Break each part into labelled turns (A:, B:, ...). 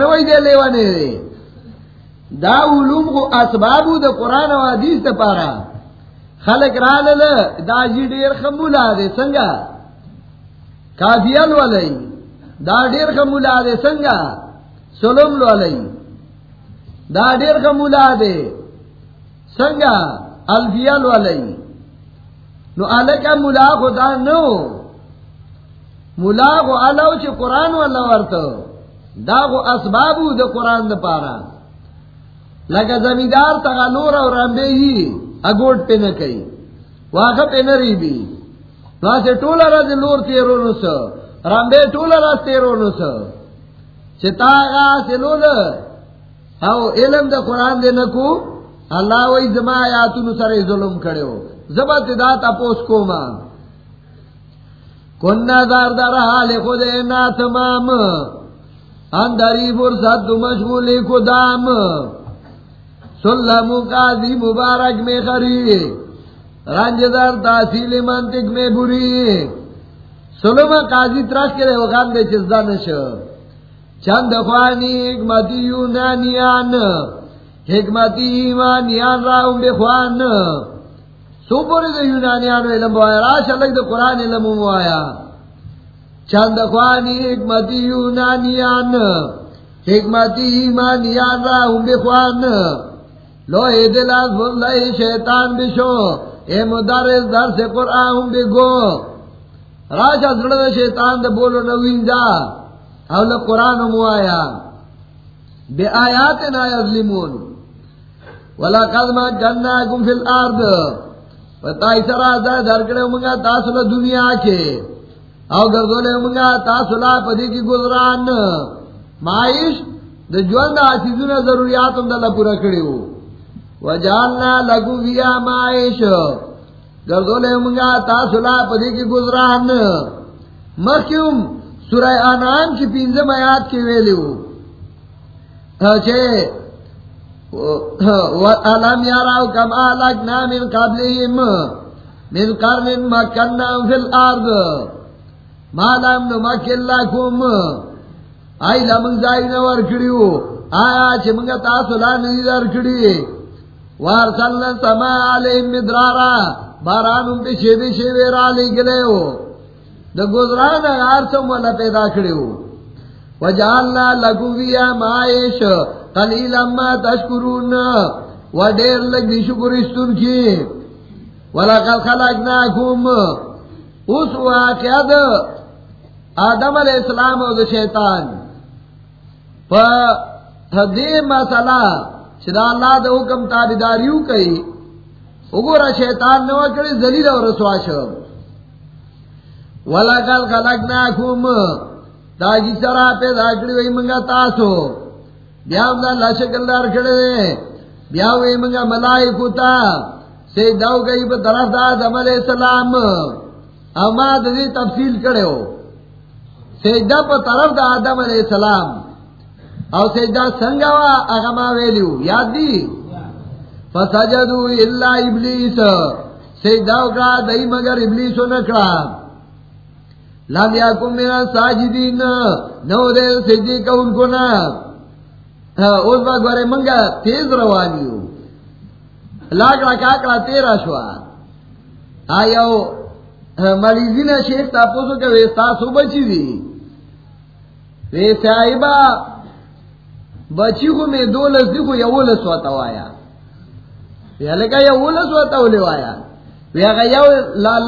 A: نوی دے لیوانے دے. دا علوم کو اسبابو دا قرآن و حدیث دا پارا. خلق را لل دا جی دیر خمولا دے سنگا کافیل والی دا دیر خمولا دے سنگا سلم والی دا دیر خمولا دے سنگا الفیل والی نو الکا ملا خدا نو. ملا کو الو چ قرآن والا ورتو دا کو اسبابو دا قرآن دا پارا. لگا زمیندار تگا نور اور رمبے ہی اگوٹ پہ نہ کئی واقع پہ نہ رہی بھی وہاں سے ٹولا رض لور تیرو نس رمبے ٹولا رض تیرو نس چتا گا سے لول ہاو علم دا قرآن دے نکو. اللہ وی زما یا آیاتو نسر ظلم کھڑے ہو زبا تدا تپوس کو ماں کنہ دار دار حال خود اینا تمام اندری فرصت مشغول کو دام سلم قاضی مبارک میں خری۔ رنج در تحصیل منطق میں بری۔ سلم قاضی ترش کے وقام دے چزدہ نش چند خوانی حکمتی یونانیان۔ حکمتی ایمانیان راہم بے خوان۔ سو پوری دے یونانیان علم بوایا۔ راش اللہ دے قرآن علم بوایا۔ چند خوانی حکمتی یونانیان، حکمتی ایمانیان راہم بے خوان لو اے دلاز بھلائی شیطان بشو، اے مدارس در سے قرآن بے گو راجا زڑد شیطان دے بولو نوین جا اولا قرآن موایا بے آیات نا یظلمون. ولا قدما جننا کم فی الارد پتائی سرا دا درکڑے منگا تاسولا دنیا کے. او گردولے منگا تاسولا پدی کی گزران معیش دا جوان دا آسیزونا ضروریات ہم دا اللہ پورا کڑے ہو وجالنا لگو ویا معیش گردولے منگا تاسولا پدی کی گزران مخیوم سورہ آنام کی پینزم آیات کی ویلیو چھے وَأَلَمْ يَرَوْا كَمْ أَهْلَكْنَا مِنْ قَبْلِهِمْ، مِنْ قَرْنٍ مَكَّنَّاهُمْ فِي الْأَرْضِ مَا لَمْ نُمَكِّنْ لَكُمْ آئی لمنگ زائن ورکڑیو آیا چھے منگا تاسو لا نزید ورکڑی وارسلنا سما علیہم مدرارا. بارانم پہ شیبے شیبے را لے گلے ہو دا گزران آر سم والا پیدا کڑیو. وجعلنا لکو بیا معایش قلیل اما تشکرون. و دیر لگ دی شکر استن کی. ولقد خلقناکم. اس واقعہ دا آدم علیہ السلام و دا شیطان. پا دی مسئلہ چدا اللہ دا حکم تابداریو کئی، اگورا شیطان نو کڑی ذلیل و رسوا شو ولقد خلقناکم، دا جی سرا پیدا کڑی وی منگا تاسو. بیا دا اللہ شکل دار کڑے دے بیا وی منگا ملائکو تا. سیداو گئی پا طرف دا آدم علیہ السلام. اما دا دی تفصیل کڑے ہو. سیدہ پا طرف دا آدم علیہ السلام. او سیدہ سنگوا اغما ویلیو. یاد دی؟ فسجدو اللہ ابلیس. سیدہ اکڑا دئی مگر ابلیسو نکڑا. لم یاکم میرا ساجدین نو دے سجدی کا ان کو نا. اس وقت بارے منگا تیز روانیو. لاکڑا کاکڑا تیرا شوا. آیاو مریضی نا شیخ تا پوسو کہ ویستا سو بچی دی؟ ویسا آئیبا بچی کو میں دو لس دی کو یو لس واتا وایا۔ ویا لکا یو لس واتا ولی وایا۔ ویا گا یو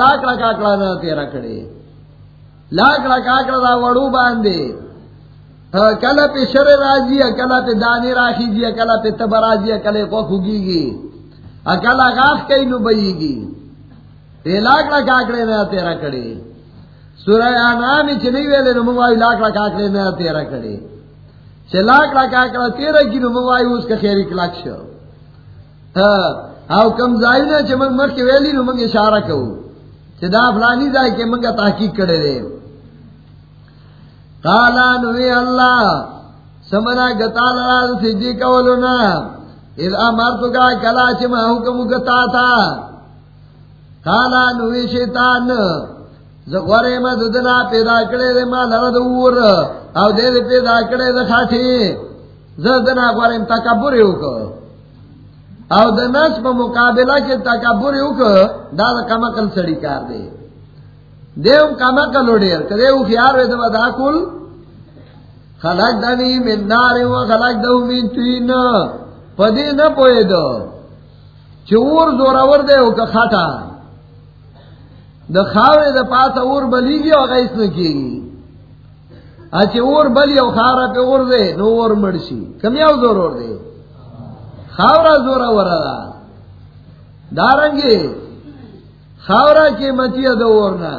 A: لاکڑا کاکڑا نا تیرا کڑے لاکڑا کاکڑا دا وڑو باندے۔ ہاں، کلا پہ شر راجی کلا پہ دانے راخی جی کلا پہ تب راجی کلے کو کھگی گی۔ اکلا غاخ کئی نو بئی گی۔ لاکڑا کاکڑے نہ تیرا کڑے سورہ انعام چ نہیں ویلے نو منگوائی لاکڑا کاکڑے نہ تیرا کڑے. چ لاکڑا کاکڑا تیرا کی نو منگوائی اس کا خیری کلاک شو. او کم زائی زائن چ من مر کے ویلی نو منگ اشارہ کو چ دا فلانی جائے کہ منگا تحقیق کرے دے. قالا نوی اللہ، سمنا گتا لرا سجدی کولونا اذ امرتو کا کلا چما حکم گتا تھا. قالا نوی شیطان زغوره ما ددنا پیدا کړي دې ما لره دور او دې پیدا کړي د خاطي زدنا غوارم تکبر یو کو او د نس په مقابله کې تکبر یو کو دا د کمکل سړی کار دی دیو کمکل وړي کله یو خيار وې دا دا کول خلق دنی من نار و خلق دو من تین۔ پدی نہ پوئے دو۔ چور زور اور دے او کا کھاٹا دا خاوے دا پاس اور بلی گی اور غیس نہ کی گی اچھے اور بلی او خارا پہ اور دے نو اور مرشی کمیاو زور اور دے خاورا زور اور دا دارنگی خاورا کی مچی دا اورنا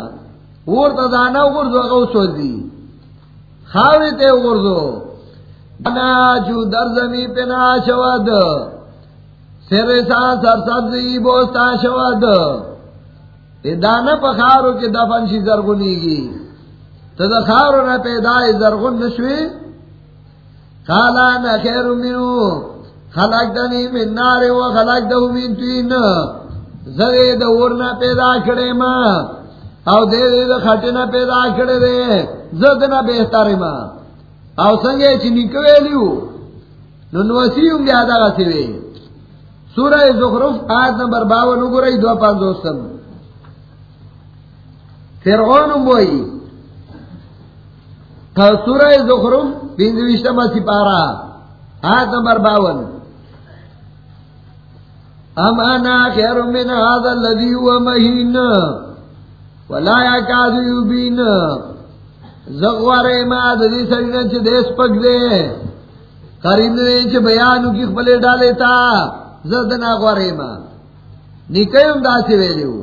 A: اور تا دانا اور دو اگو سو دی خاوری تے اگردو انا چو در زمی پنا شود سر سان سر سبزی بوستا شود دانا پا خارو کی دفن شی زرگونی گی تو دا خارو نا پیدای زرگون نشوی؟ خالا نا خیر منو. خلق دنی من نار و خلق دہو من توین زرے دا ورنا پیدا کرے ماں او دے دے دا خٹنا پیدا کرے دے. زدنا بہتر ما. او سنگے چی نکوے لیو. ننوسیوں گیا دا غسی وے. سورہ زخرف آیت نمبر باون گو رئی دو پان دوستم فرغون بوئی سورہ زخرف بیندوشتم اسی پارا آیت نمبر باون. ام انا خیر من هذا الذي هو مهين ولا يكاد يبين زغوارے ما ددی سڑینا چھ دیس پک دے. قریب نے چھ بیانو کی خپلے ڈالے تا. زدنا غوارے ما. نکیم دا سی ویلیو.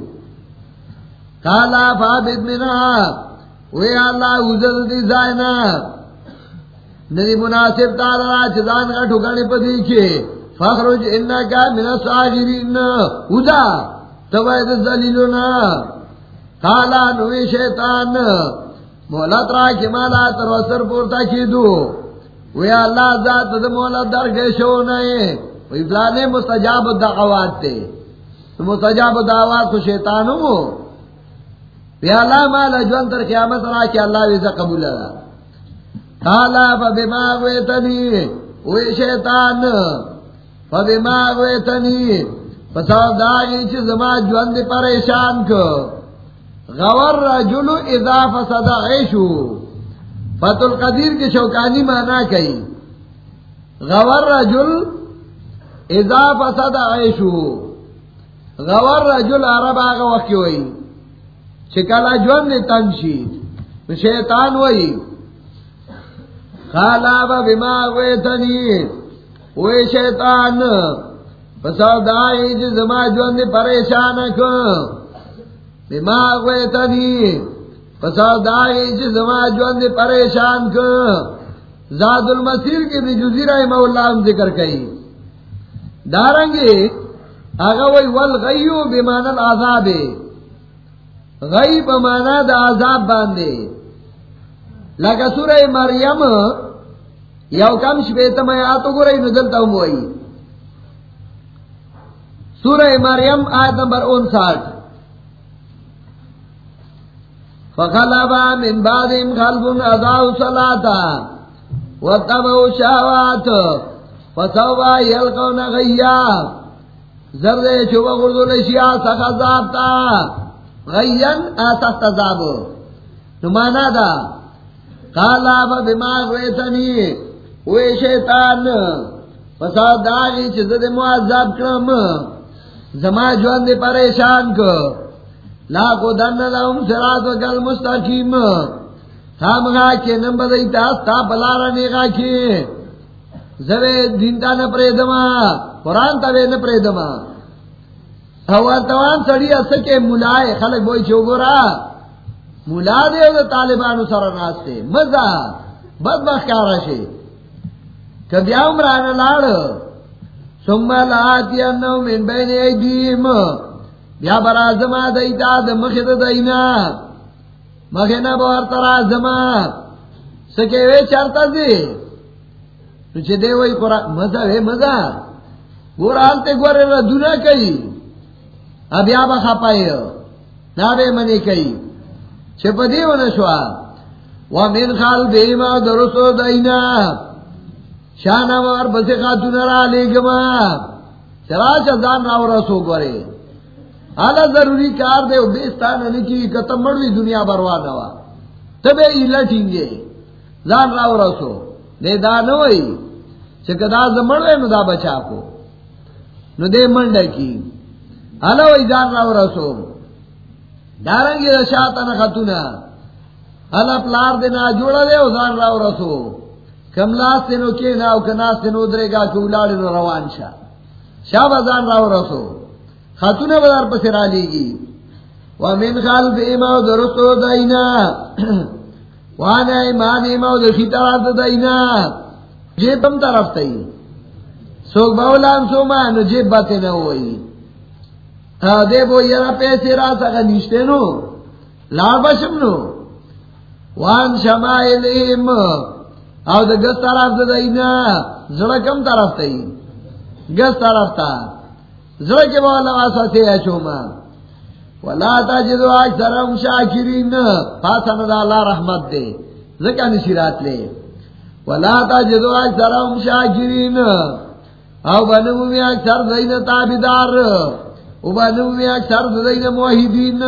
A: کالا فابد منا وی اللہ اوزر دی زائنا ندی مناسب تالا چھ دان کا ٹھکانے پا دیکھے فخرج انکا من الصاغرین۔ اوزا تباید الزلیلونا کالا نوی شیطان۔ مولت را کی مالا تر وسر پورتا کی دو۔ وی اللہ ذات دا مولت در گیشو نئے۔ وی فلانے مستجاب دعوات تے مستجاب دعوات کو شیطانو۔ مو وی اللہ مالا جوان تر قیامت را کی اللہ ویزا قبول دا کالا فا بماغ ویتنی وی شیطان فا بماغ ویتنی فسا داگی چیز ما جوان دی پریشان کو. غور رجل اذا فسد عیشو. فت القدیر کے شوکانی مانا کئی. غور رجل اذا فسد عیشو. غور رجل عرب آگا وقی ہوئی. شکلا جون نے تنشید شیطان ہوئی خالا با بما ویتنی وی شیطان فسد عیش زما جون نے پریشان کن دماغ وے تنی فساد دائی چی زما جوان دے پریشان کن زاد المسیر کی بھی جزی رحمہ اللہ ہم ذکر کئی۔ دارنگی، آگا وی والغیو بمان العذاب غی بمانا دا عذاب باندے لگا سورہ مریم، یو کم شبیتم آیاتو گو رئی نزلتا ہم وئی سورہ مریم، آیت نمبر انساٹھ. فخلبا من بعدهم خلف اضاعوا صلاة واتبعوا شهوات فسوف يلقون غيا. زرد چوبا غردو لشیا سخذابتا غیان آسخت عذاب نمانا دا. قالا فبما غویتنی وی شیطان. فساد داغی چیز دے معذاب کرم. زما جوان دے پریشان کو لا کو دن لهم صراط وکل مستقیم. ہم گا کے نمبر دیتا تا بلارا نیگا کی زوے دینتا نہ پریدما قرآن تا وے نہ سڑی اسکے ملائے خلق بوئی چھو گورا۔ ملا دے دے طالبانو سر ناستے مزا بد بخکارا شے؟ کبھی عمران لاڑ۔ ثم لاتی انہو من بین ایدیم بیا برا زما دیتا د مخد دینا مخنا بور ترا زما۔ سکے وے چرتا دی تو دے وئی قرآن مزا وے مزا گور حالتے گورے را کئی۔ اب یا بخا پائے نابے منی کئی۔ چھپدی و نشوا۔ ومن خال بیما درسو دینا شانا مار بس خاتون را لے گما۔ چلا چان راو رسو گورے۔ آلہ ضروری کار دے بیستان کی کتم مڑوی دنیا بروا دوا تبے لٹیں گے زان راو رسو۔ دے دا نوئی۔ چکدا زمڑوے نو دا بچا کو نو دے منڈ کی۔ ہلو زان راو رسو ڈارنگی رشاتا نخطونا ہلا پلار دینا جوڑا دے زان راو رسو کملاس تینو کے ناو کناس تینو درے گا کہ اولاڑی نو روان شا. شاہ بزان راو رسو خاتون بازار پسی را لیگی. ومن خلف ایماو درستو دائینا وانا ایمان ایماو دخی طرف دائینا جیب ہم طرف تئی سوک باولان سو مانو جیب باتے نہ ہوئی. دے بو یرا پیسے را سکا نیشتے نو لار بشم نو۔ وان شمائلیم او دا گس طرف دائینا زڑا کم طرف تئی گس طرف تا۔ زڑا کے بالا واسا سے اچھو ماں ولا تجدو اکثرهم شاکرین فاسن دا اللہ رحمت دے۔ زکا نشیرات لے۔ ولا تجدو اکثرهم شاکرین، او بنو میں اکثر دین تابدار۔ او اکثر دین موحدین.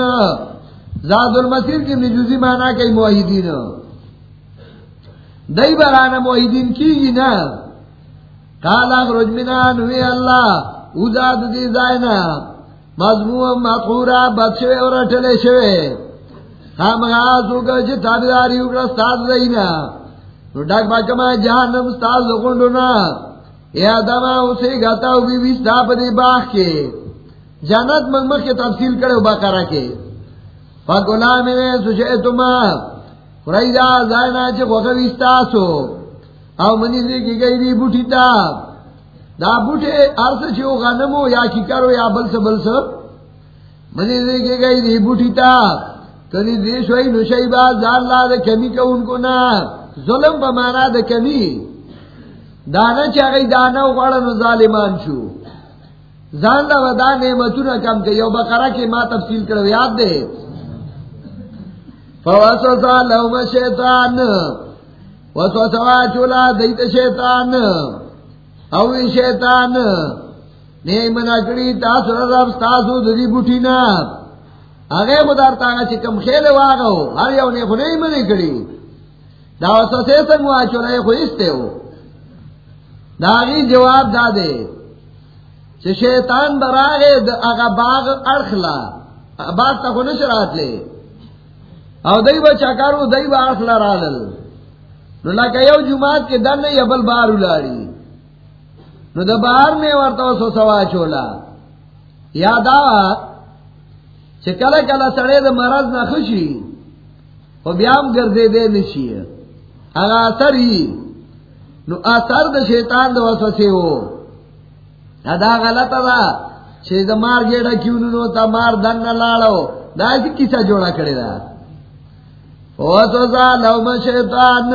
A: زاد المسیر کی نجوزی مانا کئی موحدین. دئی برانا موحدین کی گی نا. کالا رجمنان ہوئے اللہ. ازاد دی زائنا مضموم مقورا بد شوے اور اٹھلے شوے. خام غازو کا چھ جی تابداری اکڑا ستاد دینا نو ڈاک باکما جہنم ستاد لکنڈونا اے آدم اسے گاتا ہو بی بی ستاپ دی باخ کے. جنت مغمق کے تفصیل کرے ہو کے۔ فاکولا میں سوچے تما زائنا چھ او منی کی گئی دی بوٹی تا۔ دا بوٹے چھو غنمو، یا یا سے گئی دی بوٹی تا۔ کنی دی شوئی نشائی لا دا کمی کا ان کو نا۔ ظلم پا مانا دا کمی۔ دانا چا دانا ظالمان شو۔ زان دا ودا نعمتو نا کم که یو بقرہ کے ما تفصیل کرو یاد دے فوسوسا لوم شیطان وسوسوا چولا دیت شیطان. او شیطان. نعمنا کری تاسو رب، تاسو ددی بوٹی نا اگے مدار تاگا چکم خیل واگو ہر یو نے خنے منی کری دا وسو سے سنگوا چولے خو استے ہو داغی جواب دا دے شیطان براغے اگا باغ ارخلا باغ تا خو نشرات لے او دای بچا کارو دای با ارخلا رالل. نو لکه یو جماعت کے دن یا بل بارو لاری نو دا باہر میں ورتا سو سوا چولا. یاد آوا چکل کلا کلا سڑے دا مرض نہ خوشی وہ بیام گردے دے نشی اگا اثر ہی نو اثر دا شیطان دا وسوسے ہو دا غلط دا چھے دا مار گیڑا کیوں نو تا مار دن نہ دا ایسی کسا جوڑا کرے دا وسوسا لوم شیطان.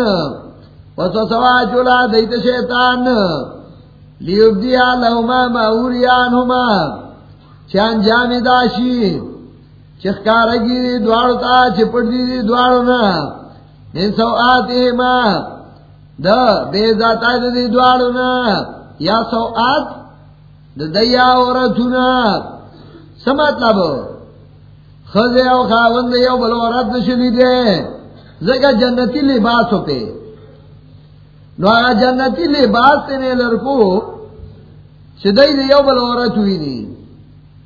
A: وسوسا چولا دیت شیطان. لیبدیا لہما موریانہما چان جامی داشی؟ چخکارگی دی دوارو تا چپٹ دی دی دوارو نا من سو آتی ما دا بیزاتا دی دوارو نا یا سو آت دا دیا عورتونا سمت لبو خزے او خاوند یو بلو عورت نشلی دے زکا جنتی لباسو پہ نو آگا جنتی لباس تینے لرکو شدائی دے یو بل عورت ہوئی نی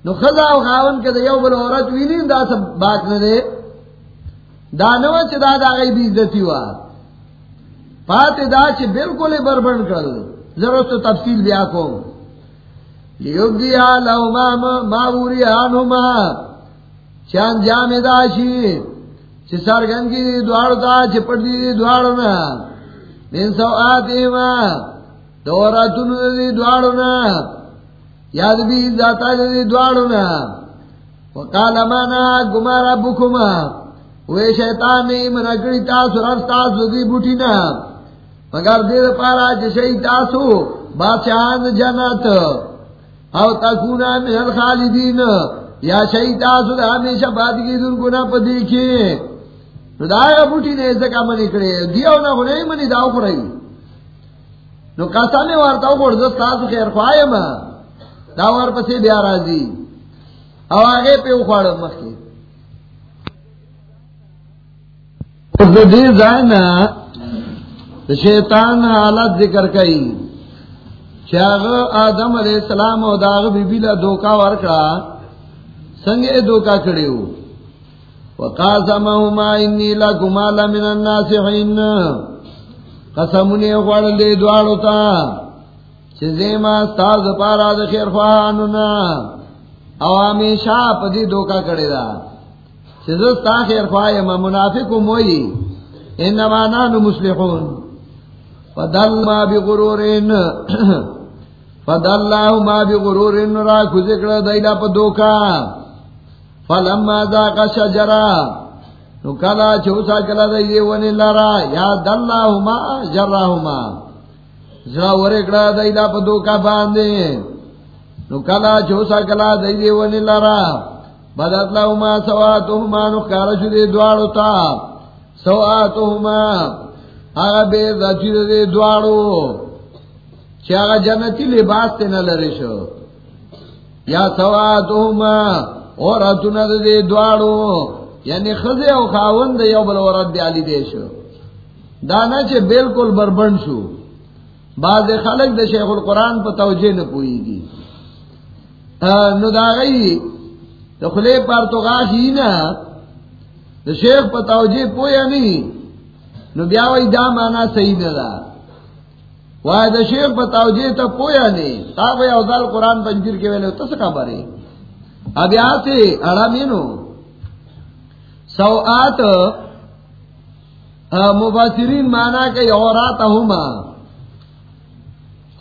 A: نو خدا و خاون کے دے یو بل عورت ہوئی نی دا سب بات ندے دا نو چھ دا دا غیب عزتی ہوا پات دا چھ بالکل بربن کرل ضرورت تفصیل بیا کو لیبدیا لہما ماوری آنہما چان جام داشی چھ سرگن کی دوارو تا پڑ دی دوارو نا. من سو آتی ما دی دوارو نا. یاد بھی ذاتا دی دوارو نا. وقال مانا گمارا بکما. وے شیطان نے منکڑی تاسو تاسو دی بوٹی نا. مگر دیر پارا جشئی تاسو، بادشاہان جنت او تکونا من الخالدین. یا شئی تاسو دا ہمیشہ بادگی در گنا پا دیکھیں دا آیا بوٹی نے زکا منی کرے دیو نہ ہونے منی داو کرائی نو کاسا میں وارتاو کو دس تاسو خیر خواہے ما دا وار پسی بیا رازی او آگے پہ اخواڑ مخی اس دی زائنا شیطان حالت ذکر کئی چاغ آدم علیہ السلام او داغ بی بی لا دوکا ورکڑا سنگے دوکا کڑے ہو۔ وقاسمهما انی لکما لمن الناسحین۔ قسمونی اخوار دے دوارو تا۔ چیزیما ستاز پارا دا خیر خواہانونا او ہمیشہ پدی دوکا کڑے دا۔ چیزستا خیر خواہی ما منافقو موئی۔ انما نانو مسلحون فدل ما بغرورین۔ فدل اللہ ما بغرورین را کھزکڑا دیلا پا دوکا۔ فلما ذاق شجرا نو کلا چوسا کلا دئی ونی لرا یا دلہما جرہما زرا ورکڑا دئی دا پدو کا باندے۔ نو کلا چوسا کلا دئی ونی لرا بدت لہما سواتہما نو کارا شدی دوارو تا۔ سواتہما آگا بے ذاتی دے دوارو۔ چی آگا جنتی لباس تے نہ تینا لرشو یا سواتہما اور اتنا دے دوارو. یعنی خزے او خاون دے یو بل ورد دے علی دے شو. دانا چھے بالکل بربن شو. بعض خلق دے شیخ القرآن پا توجہ نہ پوئی گی. نو دا غی دخلے پر تو غاشی نا. شیخ پا توجہ پویا نہیں نو بیاوی دا مانا صحیح ندا وای دا شیخ پا توجہ تا پویا نہیں تا بھئی اوزال قرآن پنجیر کے ویلے تو سکا بارے اب یہاں سے اڑا مینو. سو آت مبصرین مانا کہ عورات ہما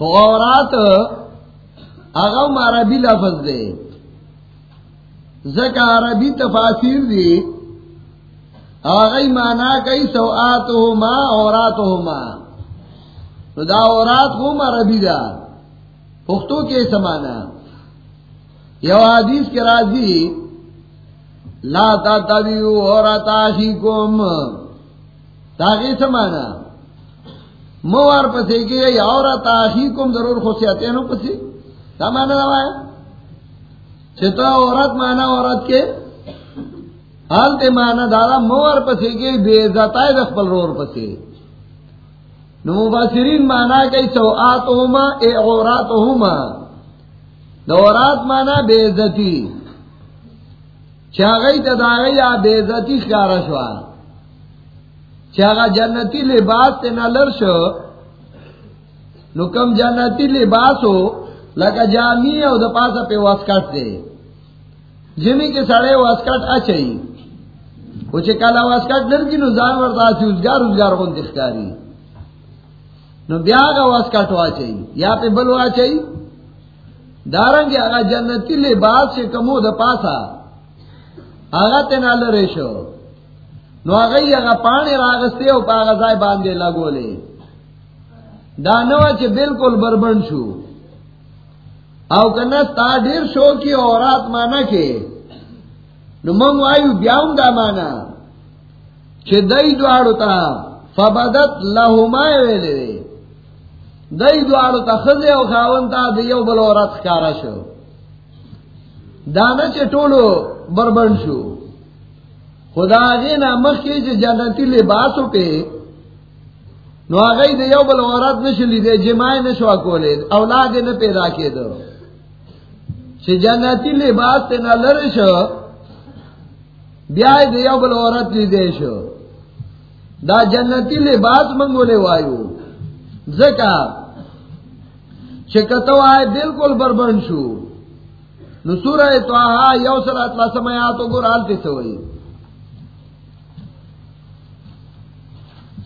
A: عورات اغم عربی لفظ دے زکا عربی تفاصیر دی. آگئی مانا کئی سو آت ہوما عورات ہوما دا عورات ہوم عربی دا. پختوں کے سمانا یو حدیث کے راضی لا تا تبیو اور اتاشی کم تاغی سمانا موار پسے کہ اور اتاشی کم ضرور خوشیاتے نو پسے تا مانا دوایا چھتا عورت مانا عورت کے حال تے مانا دادا موار پسے کہ بے عزتائے دخپل رور پسے نو مانا کہ سو آتوما اے عوراتوما دورات مانا بے عزتی چاگئی تداغی یا بے عزتی خیارا شوا. چاگا جنتی لباس تے نلر شو. نو کم جنتی لباس ہو لگا جامی او دا پاسا پہ واسکٹ دے. جمی کے سڑے واسکٹ اچھئی. کچھ کالا واسکٹ لرگی نو زان ورطا سی ازگار ازگار کن تخکاری نو بیاغا واسکٹ واچئی یا پہ بل واچئی دارنگ اگا جنتی لباس سے کمو دا پاسا آگا تینا لریشو نو آگئی اگا پانی راگستے او پا آگا زائی باندے لگو لے دانوا چے بالکل بربن شو. او کنا ستا دیر شو کی اورات مانا کے نو منگ آئیو بیاؤں دا مانا چے دائی دوارو تا فبدت لہمائے ویلے دے دئی دوارو تا خزے او خاون تا دیو بل عورت کارا شو. دانا چے ٹولو بربن شو. خدا آگے نا مخ کے چے جنتی لباسو پہ نو آگئی دیو بل عورت نشلی دے جمائے نشوا کولے اولاد نے پیدا کے دو چے جنتی لباس تے نا لرشو بیائی دیو بل عورت لی دے شو. دا جنتی لباس منگو لے وایو؟ زکا چکتو آئے بالکل بربن شو. نو سورہ توہا یو سر اطلا سمیاتو گر آلتی سوئی.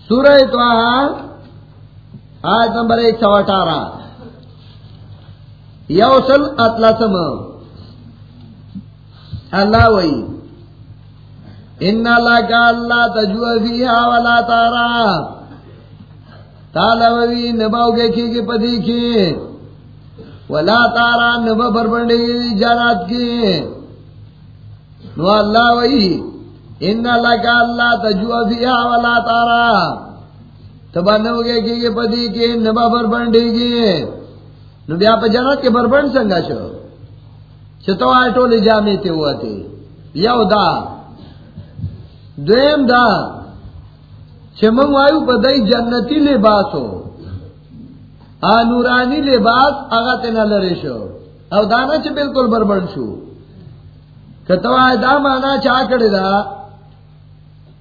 A: سورہ توہا آیت نمبر ایک سو اٹھارہ. یو سل اطلا سم. اللہ وئی. ان لگا اللہ تجو فیہا ولا تارا. تالا وی نباو گے کی کی پدی کی. ولا تارا نبا بربنڈی جانات کی۔ نو اللہ وی ان لگا اللہ تجو فیہا ولا تارا۔ تبا نو گے کہ یہ پدی کے نبا بربن ڈی گی نو بیا پا جنت کے بربن سنگا شو۔ چھتو آئے ٹولی جامعی تے ہوا تے۔ یو دا۔ دویم دا چمنگ وایو پا دای جنتی لباسو۔ آ نورانی لباس آگا تینا لرے شو۔ او دانا چھ بالکل بربن شو۔ کتو آئے دا مانا چاہ کردے دا،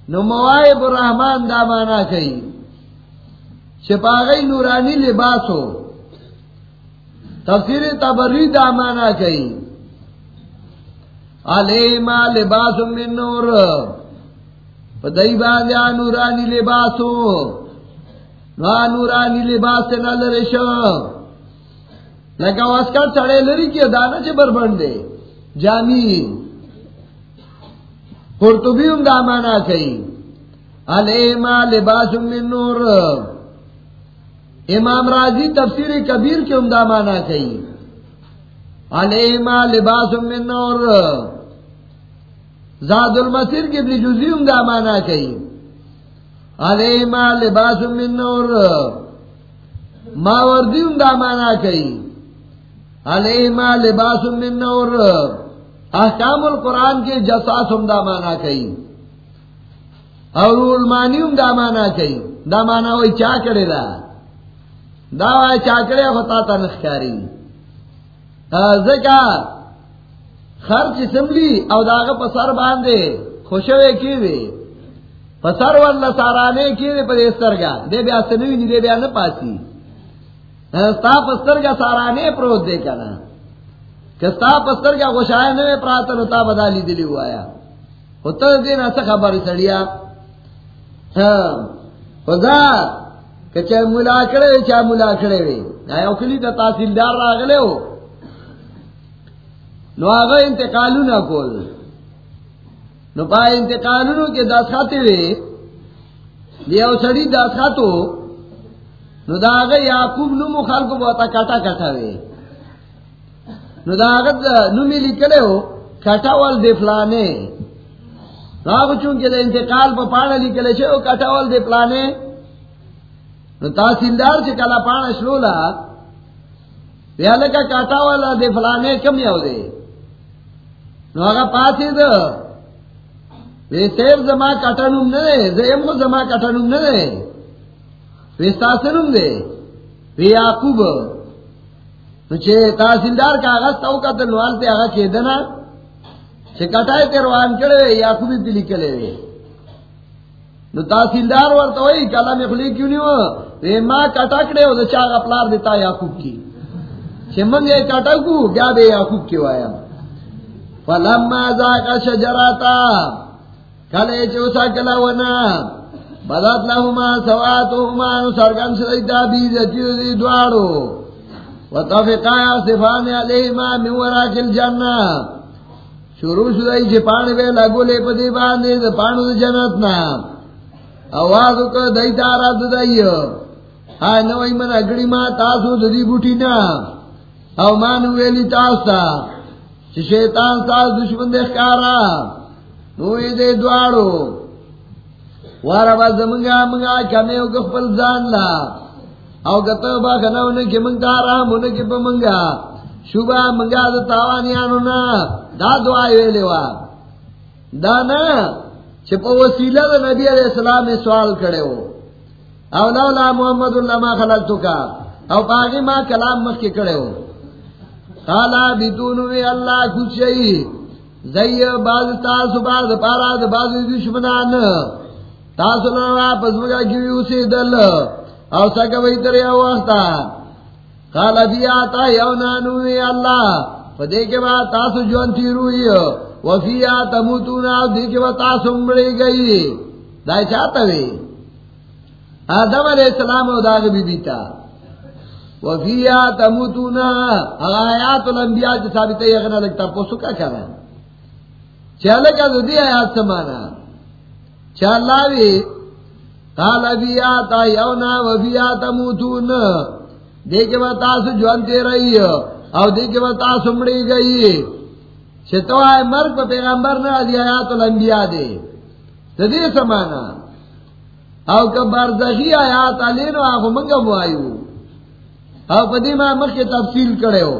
A: نو موائب الرحمن دا مانا کئی۔ چھپاگئی نورانی لباس ہو۔ تفسیر تبری دا مانا کئی۔ علیما لباس من نور۔ پدئی باندیا نورانی لباس ہو۔ نورانی لباس سے نہ لرش لگا واسکا چڑے لری کی دانا چھ بربند دے۔ جامی قرطبی ام دا مانا کئی۔ علیما لباس من نور۔ امام راضی تفسیر کبیر کے عمدہ مانا کئی۔ علیما لباس من نور۔ زاد المسیر کے ابن جزی عمدہ مانا کئی۔ علیما لباس من نور. ماوردی عمدہ مانا کئی. علیما لباس من نور. احکام القرآن کے جساس عمدہ مانا کئی. اور المانی عمدہ مانا کئی. دا مانا وہی چاہ کرے رہا دا چاکڑے ہوتا تھا نسکاری خرچ سملی او داغ پسر باندھے خوشوے کی وے پسر ون سارانے کی وے پر استر گا دے بیا سنوی نی دے بیا نہ پاسی۔ ستا پستر کا سارانے پروت دے کنا۔ کہ ستا پستر کا خوشائے نوے پراتن ہوتا بدالی دلی ہوا آیا ہوتا دین ایسا خبر سڑیا۔ ہاں۔ خدا کہ چاہے ملا کڑے چاہے ملا کڑے وے۔ اکلی تا تحصیلدار راگلے ہو۔ نو آگا انتقالو نہ کول۔ نو پا انتقالو کے دس خاتے وے دیا سڑی دس خاتو نو دا آگا یاقوب نو مخال کو بہتا کٹا کٹا وے نو دا آگا نو می لکلے ہو کٹا وال دے فلانے نو آگا چونکہ دا انتقال پا پانا لکلے چھے ہو کٹا وال دے فلانے نو تحصیلدار سے کلا پان شلولا ویالے کا کاٹا والا دے فلانے کم یو دے نو آگا پاسی دو وی سیب زما نہ دے زیم کو زما نہ دے۔ وی دے۔ وی چھے تحصیلدار کا آغاز تاو کا تلوال آغا دنا۔ چھے کٹائے روان کرے وی نو تحصیلدار ورتا ہوئی میں خلی کیوں نہیں ہو وی ماں کٹکڑے ہو چاہ اپلار دیتا یعقوب کی۔ چمن یہ کٹکو کیا دے یعقوب کیوں آیا فلما ذاک شجراتا۔ کلے چوسا کلا ونا. بدت لهما سواتهما سرگن سیدا بیزتی دی دوارو. وطفقا صفان علیہما من وراک الجنہ. شروع شدائی چھ پانی بے لگو لے پدی باندے، دا پانو دا جنت نام آواز کو دئی تارا دئی ہائے نو من اگڑی ماں تاسو ددی بوٹی نا. او مان ویلی تاستا. شیطان تاس دشمن دیکھ کارا نو دے دوارو. وارا باز منگا منگا کمی او کفل زان لا. او گتو با کنو نکی منگا رام نکی پا منگا. شبا منگا دا تاوانیانو نا. دا دعائی ویلی وا دا نا چھپا وسیلہ دا نبی علیہ السلام میں سوال کرے ہو. او لولا محمد اللہ ما خلقتو کا. او پاگی ما کلام مخ کے کرے ہو. قالا بیتونوی اللہ کچھ شئی. زی باز تاسو باز پارا دا باز دشمنان. تاسو لنا پس دل. او سکا بیتر یا وقتا آتا اللہ. فدے کے بعد تاسو جوان کے گئی. دائی چاہتا وی؟ آدم علیہ السلام او داغ بی بیتا وفیا تموتونا آیات الانبیاء جو ثابت ہے لگتا پوسو کا کرا چالے کا دو دی آیات سمانا. چالا وی، قال بی آتا یونا وفیا تموتونا دی کے بتا سو جوانتے رہی او دی کے بتا سمڑی گئی. چھتو آئے مرگ پہ پیغمبر نے آدھی آیات الانبیاء دے. تدی سمانا. او کبار زخی آیات علینو آخو منگا موائیو او پدی ماں مخ کے تفصیل کرے ہو.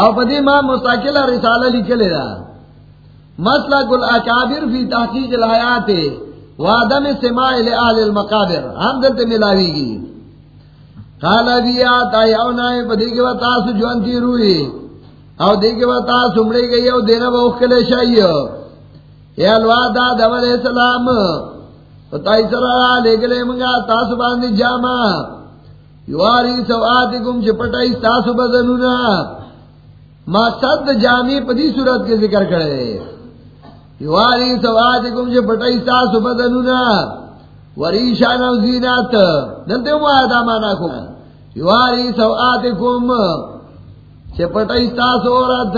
A: او پدی ماں مستقل رسالہ لکھلے دا. مسئلہ کل اکابر فی تحقیق الحیات وعدم سماع لآل المقابر. ہم دلتے ملاوی گی. خالا بھی آتا یاو نائے، پا دیکھے پدی کے وطاس جوانتی روئی. او دی کے وطاس امڑی گئی، او دینا بہت کلے شایئو یا الوادہ دم علیہ السلام پتائی سرا لے گلے منگا، تاسو باندی جاما یواری سواتی کم چپٹائی تاسو بدنونا مقصد جامی پدی صورت کے ذکر کرے. یواری سواتی کم چپٹائی تاسو بدنونا. وریشا نو زینات. دلتے ہوں آدھا مانا کم. یواری سواتی کم چپٹائی تاسو عورت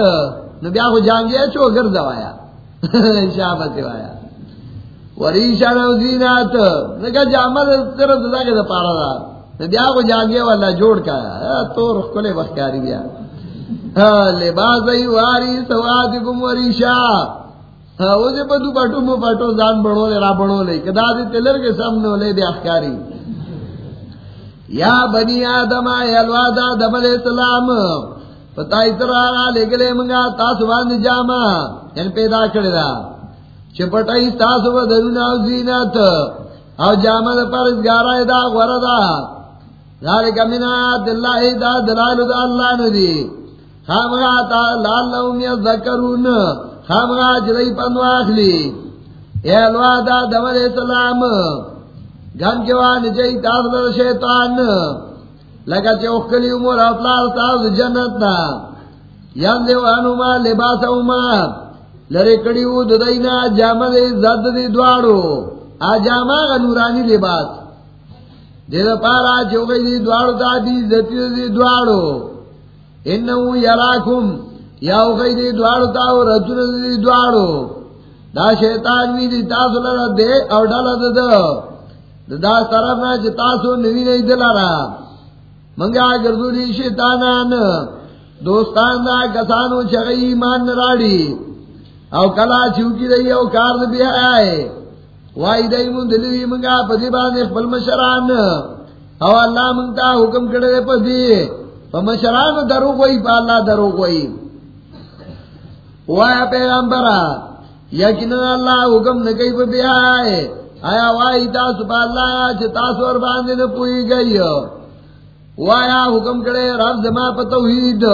A: نبیاء کو جانگیا چو گردوایا شابت وایا وریشا نو زینات. نکا جامد طرف دا کے دا پارا دا. بیا کو جاگے والا جوڑ کا تو رخ کلے بخکاری بیا. لباس ای واری سواد کم وریشا اوزے پتو پٹو مو پٹو زان بڑھو لے را بڑھو لے کدا دی تلر کے سامنے لے دے اخکاری یا بنی آدم آئے الوادا دم علیہ السلام. پتا اترا لے گلے منگا تاسو باندھ جاما یعنی پیدا کرے دا چپٹائی تاسو با درونا او زینت. او جامد پر ازگارا دا غوردا ذالک من آیات اللہ دا دلائل دا اللہ ندی خامغا تا لال لهم یذکرون. خامغا جلی پندو آخلی اے الوا دا دم علیہ السلام گن جوان جئی تاسو شیطان، لگا چه اخلی امور اطلال تاسو جنت نا. یم دیو انوما لباس اوما لرے کڑی او ددائینا جامع دے زد دے دوارو. آ جامع غا نورانی لباس. دے دا پارا چوکئی دے دوارو تا دی زدی دے دوارو. انہو یراکم یا اوکئی دے دوارو تا دوارو. دا شیطان وی دی تاسو لرا دے او ڈالا دا دا دا طرف نا تاسو نوی دلارا منگا گردو دی شیطانان. دوستان دا کسانو چغی ایمان نراڑی او کلا چوکی دی او کار دی آئے. وائی دی من دلوی منگا پدی باندې خپل مشران. او اللہ منگتا حکم کردے پدی. پا مشران درو کوئی، پا اللہ درو کوئی. وایا پیغمبرا یقینا اللہ حکم نکی پا بی آئے آیا وائی تاسو پا اللہ چه تاسو ور باندې نپوئی گئی وایا حکم کرے رب زما پا توحید.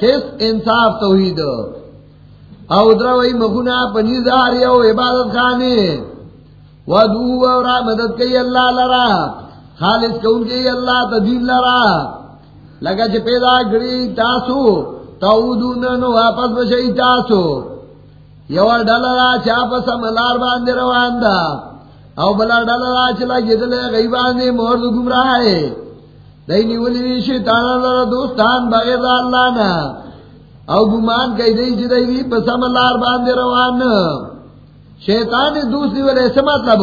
A: خس انصاف توحید. او درا وی مخونا پنیز آری او عبادت خانے ودو و مدد کئی اللہ لرا. خالص کون کئی اللہ تدین لرا. لگا چھ پیدا گری تاسو. تاودون نو واپس بشئی تاسو. یو ڈالرا چاپس ملار باندے روان دا. او بلا ڈالرا چلا گدلے غیباندے مورد گمراہ ہے دینی ولی شیطان لرا دوستان بغیر دا اللہ نا او گمان کئی دی چی دی پسم لار باندے روان. شیطان دوسری ولی ایسا مطلب.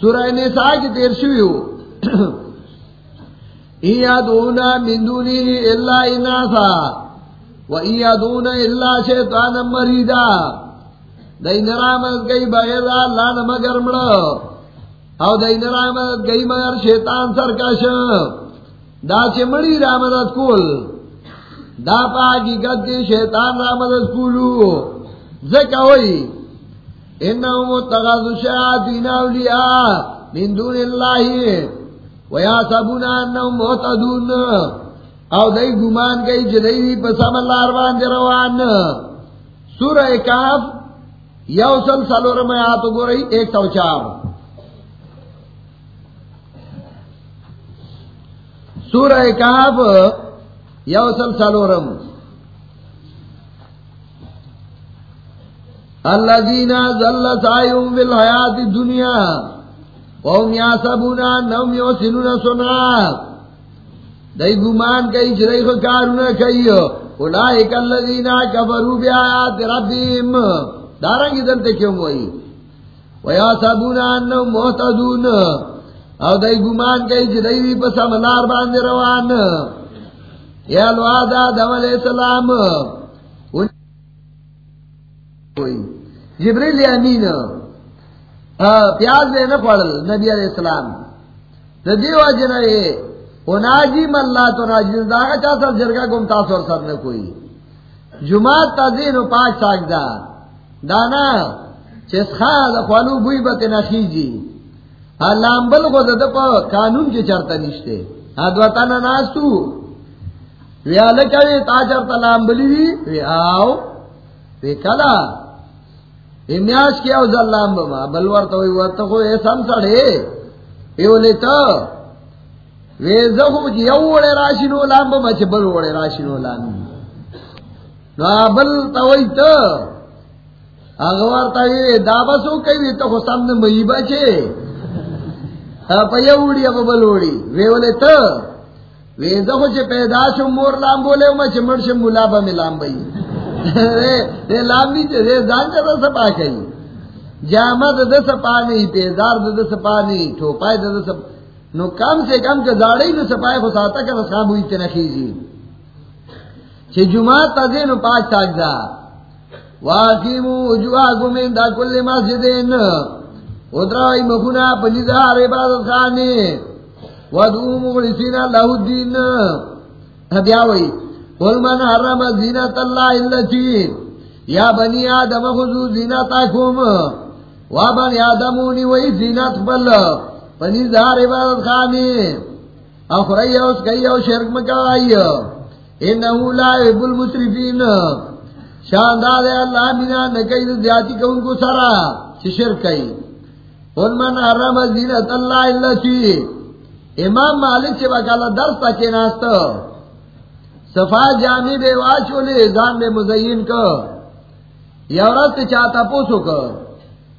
A: سورہ نساء کی تیر شویو ایادونا من دونی اللہ اناسا و ایادونا اللہ شیطان مریدا دین رامت گئی بغیر اللہ او دین گئی مگر شیطان سرکش. دا چه مڑی رامت کول دا پا کی شیطان رامت کولو زکوئی انہو متغذ شیاطین اولیاء من دون اللہ. ویا سبونا انہو محتدون او دای گمان کئی جدائی پسام اللہ اروان جروان سورہ کاف یو سل سالو رمیاتو گو رہی ایک سو چار. سورہ کاف یو سل سالورم الذين ذل سعيهم في الحياة الدنيا وهم يحسبون انهم گمان کئی چرئی کارونه کئی. اولئک الذين كفروا بآيات ربهم دارنګ دلته کیوں وای ويحسبون انهم مهتدون او دای گمان کئی چرئی په سملار باندې روان. یا الوادا دم علیہ السلام. جبریل امین. پیاز بے نہ پڑل، نبی علیہ السلام۔ ندی و جنا وہ ناجی ملا تو ناجی داغا چا سر جرگا گم تاثر سر نہ کوئی۔ جماعت تازین و پاک ساگدا دانا چس خان خوالو بوئی بت نخیجی لامبل کو دد پا قانون کے چرتا نشتے ادوتا نا ناستو۔ ویال چاہے تا چرتا لامبلی وی آو۔ وی کلا۔ امیاش کیا او زل لامبما بلور تو وی ورطا خو ایسام سڑے۔ ایولی تا وی زخو چی یو وڑے راشنو لامبما چی بل وڑے راشنو لامبما نو بل تا وی تا اغوار تا وی دابا سو کئی وی تا خو سامن مہیبا چے پیوڑی اب بلوڑی وے بولے تو۔ وے دکھو چے پیدا شو مور لام بولے ما چے مر شم ملابا میں بئی۔ رے لام نہیں چے دا سپا کئی دا سپا نہیں دا سپا نہیں دا سپا نو کم سے کم کے ہوئی تازے نو پاک تاک دا واقیمو دا کل مسجدین ادرائی عبادت خانے مغلسین اللہ الدین قل من حرم زینت اللہ اللہ چین یا بنی آدم خضو زینتاکم و بنی آدمونی وی زینت بل. پنجدار عبادت خانے اخرائی اس کئی او شرک مکائی انہو لا عب المسرفین. شاندار اللہ منا نکی زیادی کو ان کو سرا. چی شرک کئی. ان من حرم زینت اللہ اللہ چی امام مالک سے بکالا درس تا کے ناستا صفا جامی بے واچو لے زان بے مزین کو یورت چاہتا پوسو کو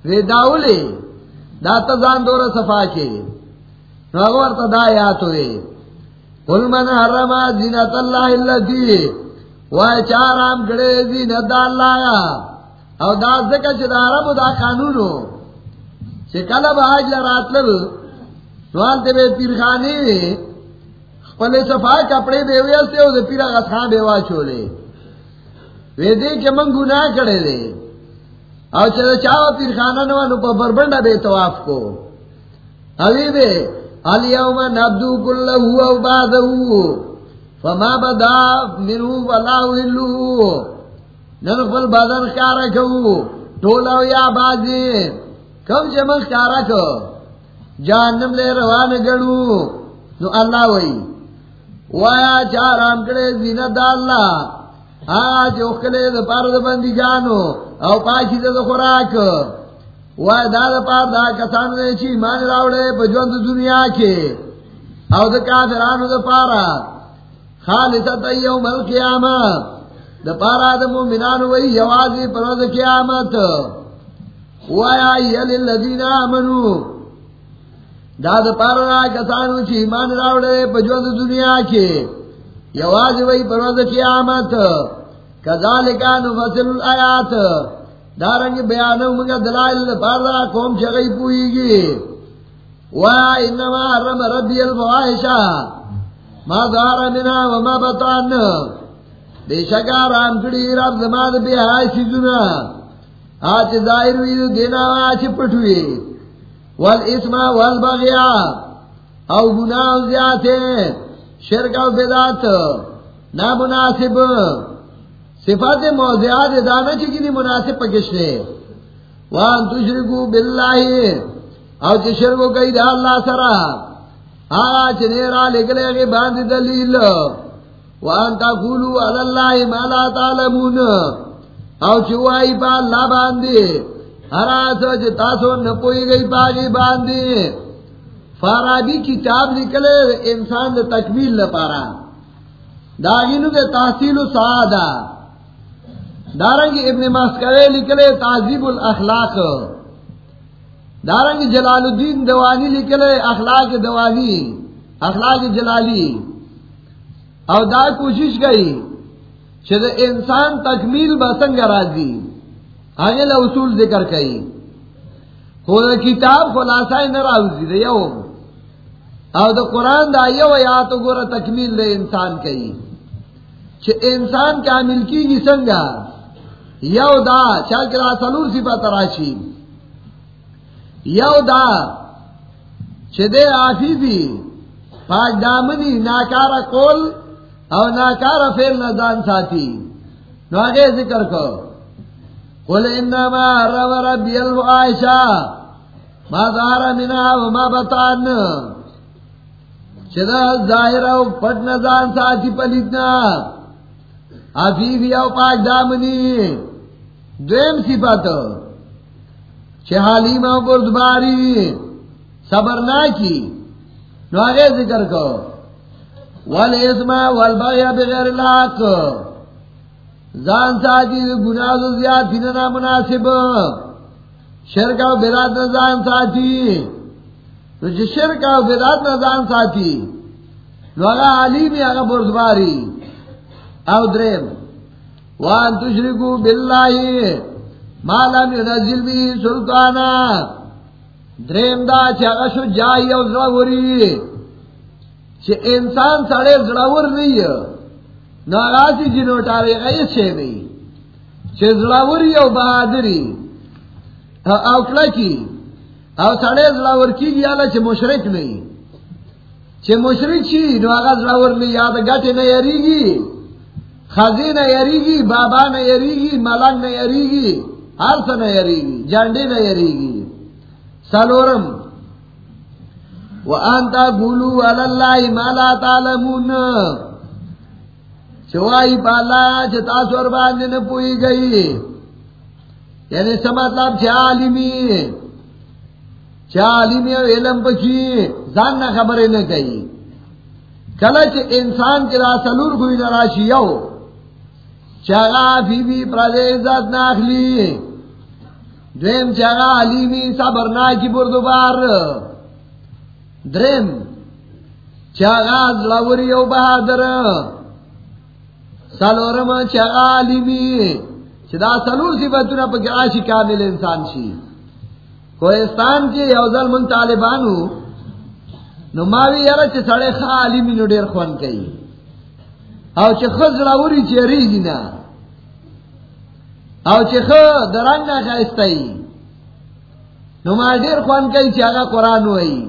A: وی داولی داتا زان دور صفا کے۔ نغور تا دا یات ہوئے قل من حرم زینت اللہ اللہ چی وای چارام گڑے زینت دا اللہ او دا زکا چی دا عربو دا قانونو۔ کل بہاج رات لب۔ نوال تے بے پیر خانے۔ پلے صفا کپڑے دے ہوئے سے او دے پیرا غسخان بے وا چھولے وے دے کہ من گناہ کرے دے۔ او چلے چاہو پیر خانہ نو نو پا بربنڈا بے تواف کو۔ اوی بے، الیوم نبدو کلہو او بادہو فما بدا منہو ولاو ہلو ننقل بدن کارا کارکو ٹولاو یا بازین کم چمک چارا کو جانم لے روان گڑو۔ نو اللہ وئی۔ وایا چار آم زینت دا آج اخلے دا پار دا بندی جانو او پاچی دا دا خوراک۔ وایا دا دا پار دا کسان دے چی مان راوڑے پجوان دا دنیا کے۔ او دا کافرانو دا پارا۔ خالصا خالصت ایوم القیامت۔ دا پارا دا مومنانو وئی یوازی پر دا قیامت آمنو۔ داد پارا کسانو چی ایمان راوڑے پجوز دنیا کے یواز وی پروز کی آمد کذالکا نفصل الآیات. دارنگ بیانو منگا دلائل پارا قوم چگئی پوئی گی ویا انما حرم ربی الفوائشا ما دارا منها وما بطان بے شکا رام کڑی رب زمان بے حای سیزونا آج ظاہر ہوئی دینا آج پٹوئی وال اسما وال بغیا او گناہ زیادہ ہیں، شرک او بدات نا مناسب صفات موضعات دانا چکی نہیں مناسب پکشنے وان تشرکو باللہ، او چی شرکو کئی دا اللہ سرا۔ آج نیرا لگلے گی باند دلیل۔ وان تقولو علاللہ ما لا تعلمون۔ او چوائی پا اللہ باندی ہر آسو تاسو نپوئی گئی پاگی باندی۔ فارابی کتاب نکلے انسان دے تکمیل لپارا داغینو دے تحصیل سعادہ۔ دارنگی ابن مسکرے لکلے تعذیب الاخلاق۔ دارنگی جلال الدین دوانی لکلے اخلاق دوانی، اخلاق جلالی۔ او دا کوشش گئی چھ انسان تکمیل بسنگ راضی۔ آگے اصول ذکر کئی۔ خود کتاب خلاصہ نہ راوزی دے you. O the Quran the you یا تو گورا تکمیل دے انسان کئی۔ چھ انسان کامل کی گی سنگا۔ یو دا چل کرا سلور سی پا تراشی یو دا چدے آفی بھی۔ پاک دامنی ناکارا کول او ناکارا فیل ندان ساتھی۔ نو آگے ذکر کو۔ قل انما رب ربی الوائشا ما دارا منا وما بطان چدا ظاہر او پٹ ندان ساتھی پلیتنا آفی بھی او پاک دامنی. دویم صفت. چھ حلیم او بردباری صبر نہ کی. نو آگے ذکر کو. والاسم والبغی بغیر الحق. زان ساتھی گناہ و زیاد فی نا مناسب۔ شرک و بیدات نہ زان ساتھی تو جو شرک و بیدات نہ زان ساتھی نو آگا علیمی آگا بردباری۔ او درم وان تشرکو باللہ۔ ما لم ينزل به سلطانا۔ درم دا چاگا شو جائی او زراوری چھ انسان سڑے زراور نہیں۔ ہے ناراضی جنو ٹارے گئے چھے نہیں چھ زراوری او بہادری. او کلکی او سڑے زراور کی گیا چھ مشرک نہیں چھ مشرک چھی نو آگا زراور نہیں یاد گٹے نہیں یری گی خزی نہ یری گی بابا نہ یری گی ملنگ نہ یری گی ہرس نہ یری گی جانڈی نہ یری گی سلورم وہ آنتا گولو اللہ مالا تالمون چوائی پالا چتا سور باندھ نے پوئی گئی۔ یعنی سمطلب چھ عالمی چھ عالمی علم پکی زان نہ خبریں نہ کہی۔ کلچ انسان کے راسلور ہوئی نہ راشی یو۔ چگا فی بی پردے عزت ناخلی درم چگا علیمی صبر ناکی بردبار درم چگا زلوری او بہادر۔ سلورم چگا علیمی چدا سلور سی بچونا پا گراشی کامل انسان شی کوہستان کی یوزل من طالبانو، نو ماوی یرا چھ سڑے خواہ علیمی نو دیر خوان کئی او چې خز راوري چې ریږي نه. او چې خ درنګ نه خاستای نو ما ډیر خوان کوي چې هغه قران وایي.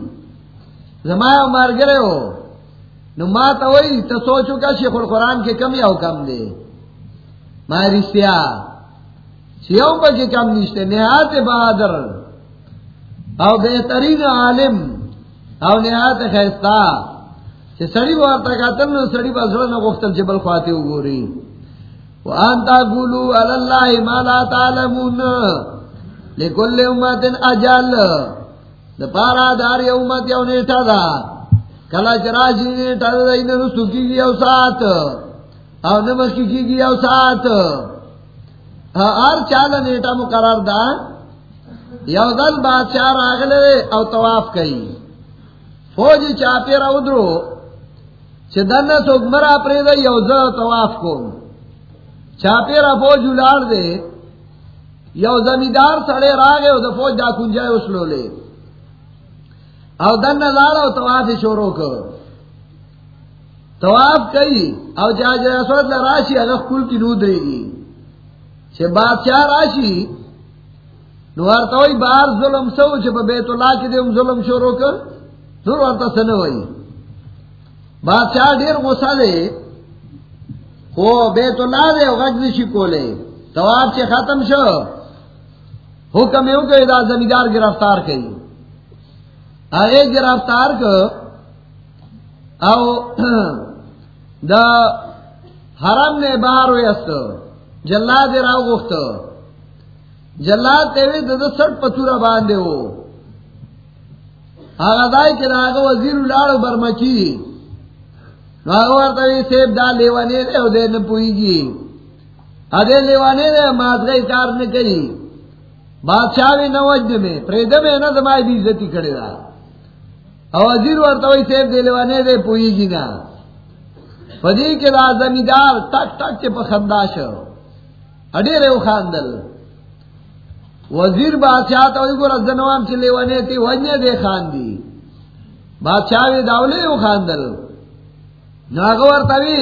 A: زما مرګره و نو ما ته وایي ته سوچو کا شیخ القران کې کم یا کم دی. ما رښتیا. چې یو پکې کم نشته، نهایت بہادر او بهترین عالم. او نهایت خیستا کہ سڑی بار تک نو سڑی با زړه نو غفتل جبل خواته وګوري. وان تا قولو علی الله ما لا تعلمون. لكل امه اجل. د پارا دار امت یو نیټه دا کلا چراجی نیټه دا اینو سکی یو سات او نو مکی کی یو سات ہر ہاں، چال نیټه مقرر دا۔ یو دل بادشاہ راغله او طواف کړي فوج چاپی را ادرو۔ دن سوک مرا پری دا یو زر تواف کو۔ چاپی را فوج الار دے۔ یو زمیدار سڑے را گئے دا فوج دا کنجائے اس لو لے۔ او دن لارا او تواف شورو کو. تواف کئی، او جا جا سوت راشی اگر کل کی نود رہے گی. چھ بادشاہ راشی نوار توئی بار ظلم سو، چھ بیت اللہ کی دے ظلم شورو کر نور ورطا سنوئی بادشاہ ڈیر غصہ دے. وہ بیت اللہ دے غج نشی کولے. تواب سے ختم شو. حکم یوں کہ دا زمیندار گرفتار کری ارے گرفتار کو او دا حرم نے باہر ویست جلاد راو گفت جلاد تیوی دا دا سٹ پتورا باندے ہو۔ آغازائی کے ناغا وزیر الاڑ برمکی۔ سیب دا لیوانے دے او دے نپوئی گی۔ ادے لیوانے دے مات گئی کار نے کری بادشاہ بھی نوج میں پرید میں نہ دمائی بھی عزتی کھڑے دا۔ او وزیر ورطوئی سیب دے لیوانے دے پوئی گی نا پدی کے دا زمیدار ٹک ٹک کے پخنداش اڈے رہو خاندل وزیر بادشاہ تو کو رزنوام سے لیوانے تی وجہ دے خان دی بادشاہ بھی داولے وہ خاندل ناگور توی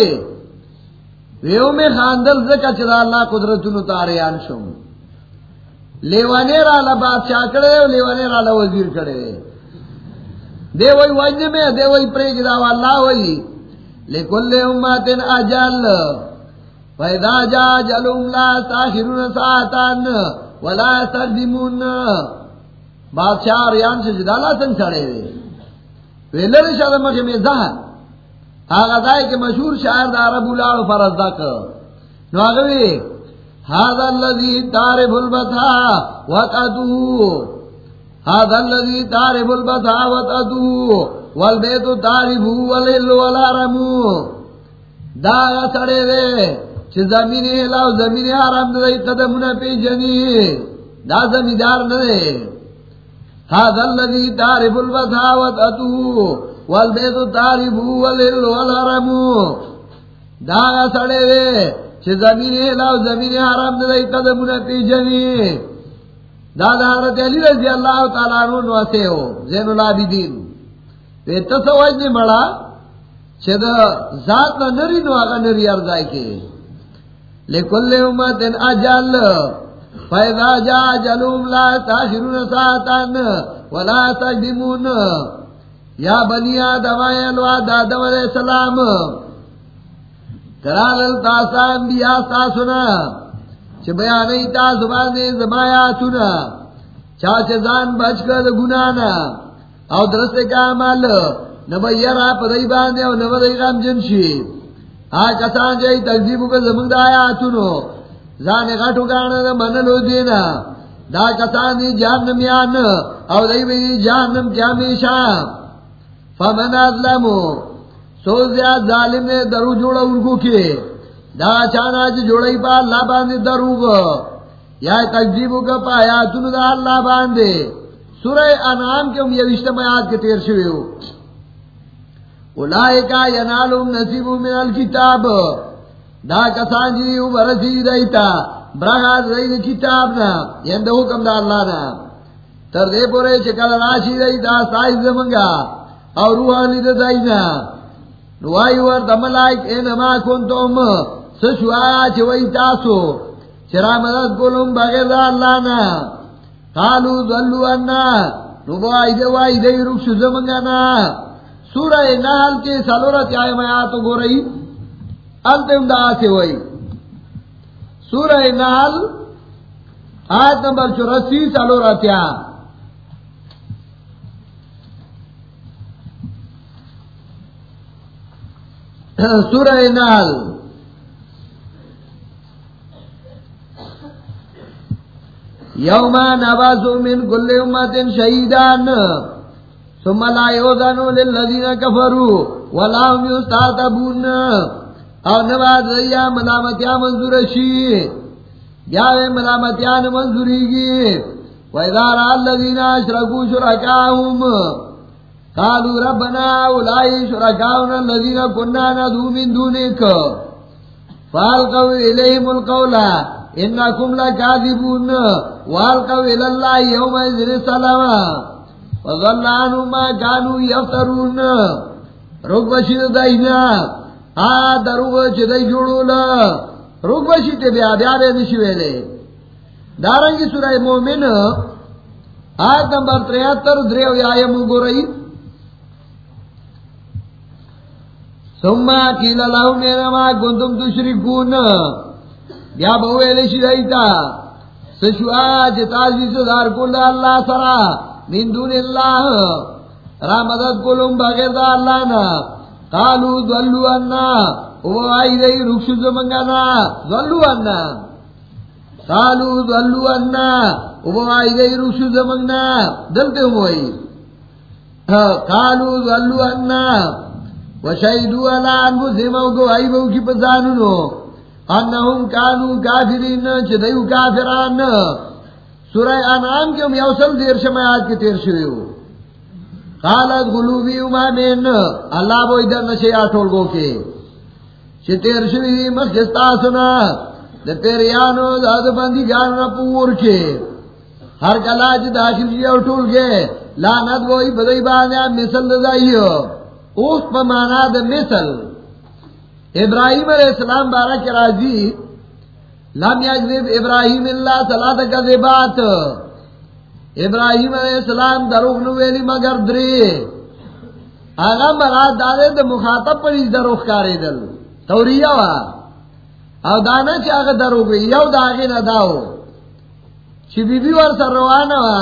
A: ویو میں خاندل زکا چدا اللہ قدرت تاریان شم لیوانے رالا بادشاہ کڑے لیوانے رالا وزیر کڑے دے وہی وجہ میں دے وہی پریگ دا اللہ وہی لکل امت اجل۔ فیدا جا جلوم لا ساخرون ساتان ولا سردمون بادشاہ ریان سے جدالا سن چڑے دے۔ ویلر شاہ مجھے میں زہر۔ آگا دائے کہ مشہور شاعر دا عرب اللہ فرض دا کر۔ نو آگوی هذا الذي تعرف البتا وتدو هذا الذي تعرف البتا وتدو والبيت تعرف ولل والحرم دا سڑے دے، چھ زمین لاو زمین حرم دے قدمنا پی جنی دا زمیدار دے۔ هذا الذي تعرف البتا وتدو والبیت تاریب والل والحرم دا سڑے دے، چھ زمین لاو زمین حرم دے قدمنا پی جنی دا دا حضرت علی رضی اللہ تعالیٰ عنہ نواسے ہو، زین العابدین۔ پیتا سواج نے مڑا چھ دا ذات نا نری نو آگا نری ارزائی کے لکل امت ان اجل فیضا جا جلوم لا تاشرون ساتان ولا تجدمون یا بنی آدم آدم آدم علیہ السلام کرال التاسا انبیاء ساسونا۔ چھ بیانی تاس باندے زمایا سنا چاچ زان بچ کر او درست کا باندے او غم جنشی کسان زان غٹو گانا دینا۔ دا کسان دی او جہنم کیا فمن ازلمو۔ سو زیاد ظالم نے درو جوڑا انکو کے۔ دا چانا چی جوڑائی پا اللہ باندے دروگ یا تجزیبو کا پایا تنو دا اللہ باندے. سورہ انعام کے ہم یہ اجتماعات کے تیر شوئے ہو. اولائکا ینالوم نصیبو من الکتاب. دا کسان جی او برسی دیتا. برغاز رئی کتابنا. یند حکم دا اللہ نا. تر دے پورے چکل راشی دیتا سائز زمنگا. اور روحانی دا دائینا نوائی ور دملائک اینما کنتم. سشوا چوئی تاسو چرا مدد کلم بغیر دا اللہ نا قالو دلو انا نوائی دوائی دی رکش زمنگانا سورہ نحل کے سالورت آئے میں آتو گو رہی انتم دا آسے ہوئی سورہ نحل، آیت نمبر چورسی سالورت آئے سورہ نال یوم نباسو من کل امت شہیدان. ثم لا یوزنو للذین کفرو ولا هم یستاتبون او نباد ریا ملامتیا منظور شی. بیاوے ملامتیان منظوری گی وَإِذَا رَأَى الَّذِينَ أَشْرَكُوا شُرَكَاءَهُمْ قالوا ربنا اولائی شرکاؤنا الذین کننا ندو من دونک. فالقو الیہم القولہ القولا انکم لکاذبون والقو الاللہ یوم ازر السلام. وظل ما کانو یفترون. رک بشید دائینا. آ دروگ چدائی جوڑولا رک بشید بیا بیا بیا نشویلے دارنگی سورہ مومن، آیت نمبر تریاتر دریو آیم گو رئی ثم قيل لهم انما كنتم تشركون یا بوے لشی دیتا سشوا جتازی سدار کل دا اللہ سرا من دون اللہ را مدد کلم بغیر دا اللہ نا قالو دولو انا او آئی دی رکش زمنگانا دولو انا قالو دولو انا او آئی دی رکش زمنگنا دلتے ہوئی قالو دولو انا وشہدو علا انفسهم او گواہی بو کی پزانونو انہم کانو کافرین چدیو کافران. سورہ انعام کے ہم یوصل دیر شمایات کے تیر شوئے ہو. قالت غلوبی امامین. اللہ بو ادھر نشے آٹھول گو کے. چھ تیر شوئے دی مخجستا سنا. دا پیریانو دا دا بندی گاننا پور کے. ہر کلاج داخل جی اٹھول گئے لانت وہی بدئی بانے، مثل دائیو اوس پا مانا دا مثل. ابراہیم علیہ السلام بارہ کے راضی. لم یجذب ابراہیم اللہ صلاح کا بات ابراہیم علیہ السلام دروغ نویلی مگر دری. آگا مراد دارے دا مخاطب پر اس دروغ کاری دل. توریہ وا. او دانا چی آگا دروغ یو دا آگے نداو. چی بی بی ور سر روانا وا.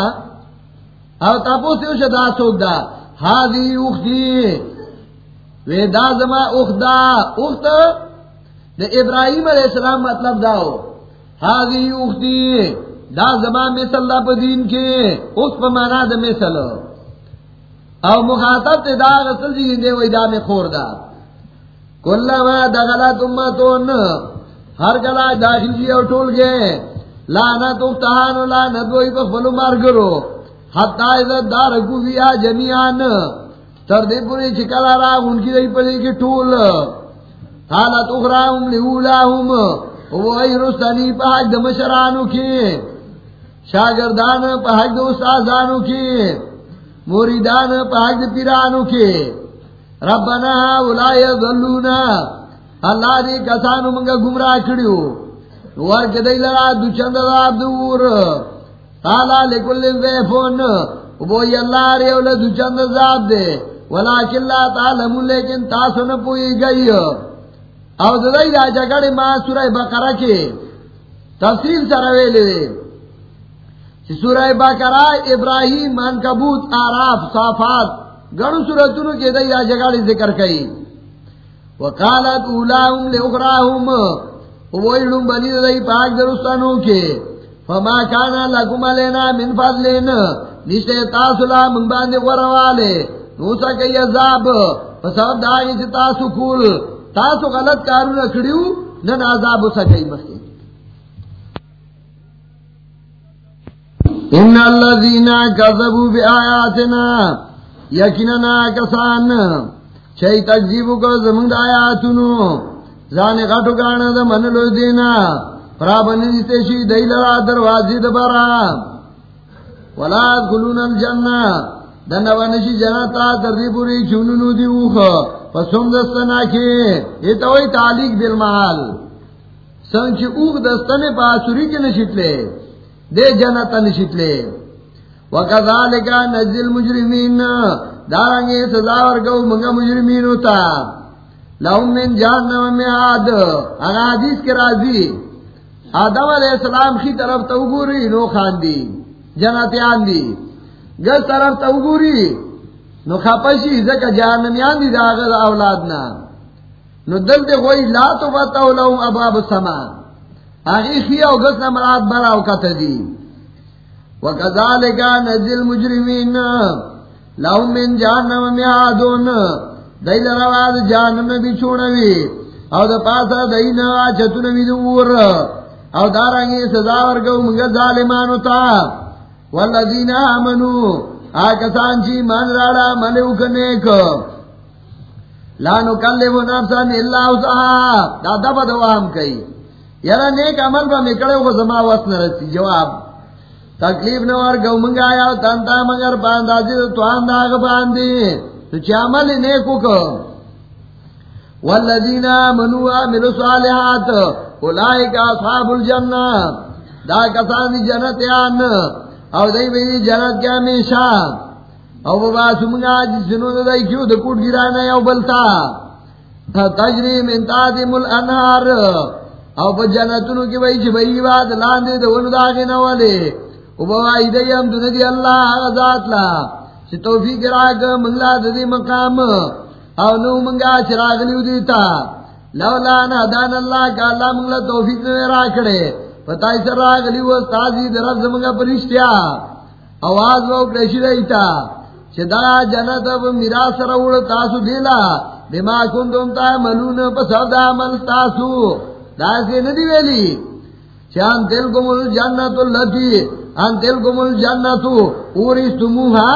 A: او تاپو سیو شدا سوک دا. حاضی اختی وی دا زما اخدا اخت دا ابراہیم علیہ السلام مطلب داو. حاضی اختی دا زما مثل دا پا دین کے اخت پا مانا دا مثل. او مخاطب تے دا غسل جی دے وی دا میں خور دا. کل ما دغلت امتون، ہر گلا داخل جی او ٹول گئے لانت اختہانو لانت وی پا فلو مارگرو حتی عزت دار کو بیا جمیان تر دے پوری چکلا را ان کی دئی پڑے کی ٹول حالت اخرا اخراہم لیولاہم وہ ای رستانی پا حق دمشرانو کی شاگردان پا دو استازانو کی موریدان پا دو پیرانو کی ربنا اولائی ظلونا اللہ دی کسانو منگا گمراہ کڑیو ورک دی لرا دو چند دار دور تالا لکل ویفون وہی اللہ رے دو چند ذات دے ولیکن لا تعلم، لیکن تاسو نہ پوئی گئی او دائی دا جگڑی ما سورہ بقرہ کی تفصیل سروے لے سورہ بقرہ ابراہیم منکبوت آراف صافات گڑو سورتونو کے دائی دا جگڑی ذکر کئی وقالت اولاہم لے اخراہم وویلن بنی دائی پاک درستانو کے فما کانا لکم لینا من فضلین. نشتے تاسولا من باندے غروالے نوسا کئی عذاب فسبب دائی چی تاسو کول، تاسو غلط کارو نکڑیو نن عذاب اسا کئی مخی ان اللذین کذبو بی آیاتنا یکننا کسان، چی تکزیبو کو زمند آیاتونو. زانی غٹو گانا دا منلو دینا پرابنی دیتے شی دیل را دروازی دبارا ولا کلون الجنہ دنوانشی جنتا تردی پوری چوننو دی اوخ. پسوم دستنا کی یہ تو وہی تعلیق بالمحال سنچ اوخ دستنے پاسوری کے نشتلے دے جنتا نشتلے وکذالکا نزل مجرمین دارنگے سزا ورگو منگا مجرمین ہوتا لهم من جہنم میں آد اگا حدیث کے راضی. آدم علیہ السلام کی طرف تو گوری، نو خان دی جنتیان دی. گز طرف تو گوری نو خپشی زکا جہنمیان دی دا آغاز اولادنا نو دل دے غوی لا تو بتاو لهم اباب سما آغی خیا و گز نمرات براو کت دی. وکذالکا نزل مجرمین لهم من جہنم میں آدون دیل رواز جہنم میں بھی چھوڑنوی او دا پاسا دینا چتنوی دور. او دارنگی سزا ورگو منگا ظالمانو تا والذین آمنو آکسان چی من راڑا ملیو کنیک لانو کلیو نفسا اللہ اسا دا دبا دوام کئی. یرا نیک عمل با مکڑے کو زما وقت نرسی، جواب. تکلیف نوار گو منگا آیا تانتا مگر باندازی جی، تو آنداغ باندی تو چی عمل نیکو کو والذین آمنو آملو صالحات، اولائک اصحاب الجنہ. دا کسانی جنت یان او دای وی جنت کیا ہمیشہ او بابا سمگا جسنو دای کیو د کوٹ گرانا یو بلتا تجری من تادم الانهار. او په جنتونو کې وای چې وی واد لاندې د ونو داګه نه والے او بابا ایدای هم د دی الله ذات لا. چې توفیق راګ منګلا د دې مقام. او نو منګا چراغ لیو دیتا لولا نا دان اللہ کا اللہ منگلا توفیق میں را پتا سر را گلی وہ تازی پرشتیا۔ آواز وہ کریشی رہی تھا چدا جنت اب میرا سر اڑ تاسو دیلا۔ بما کنتم تا ملون پسد عمل تاسو۔ داسے ندی ویلی۔ چان تل کمل جنت اللتی۔ ان تل کمل جنت۔ اورستموها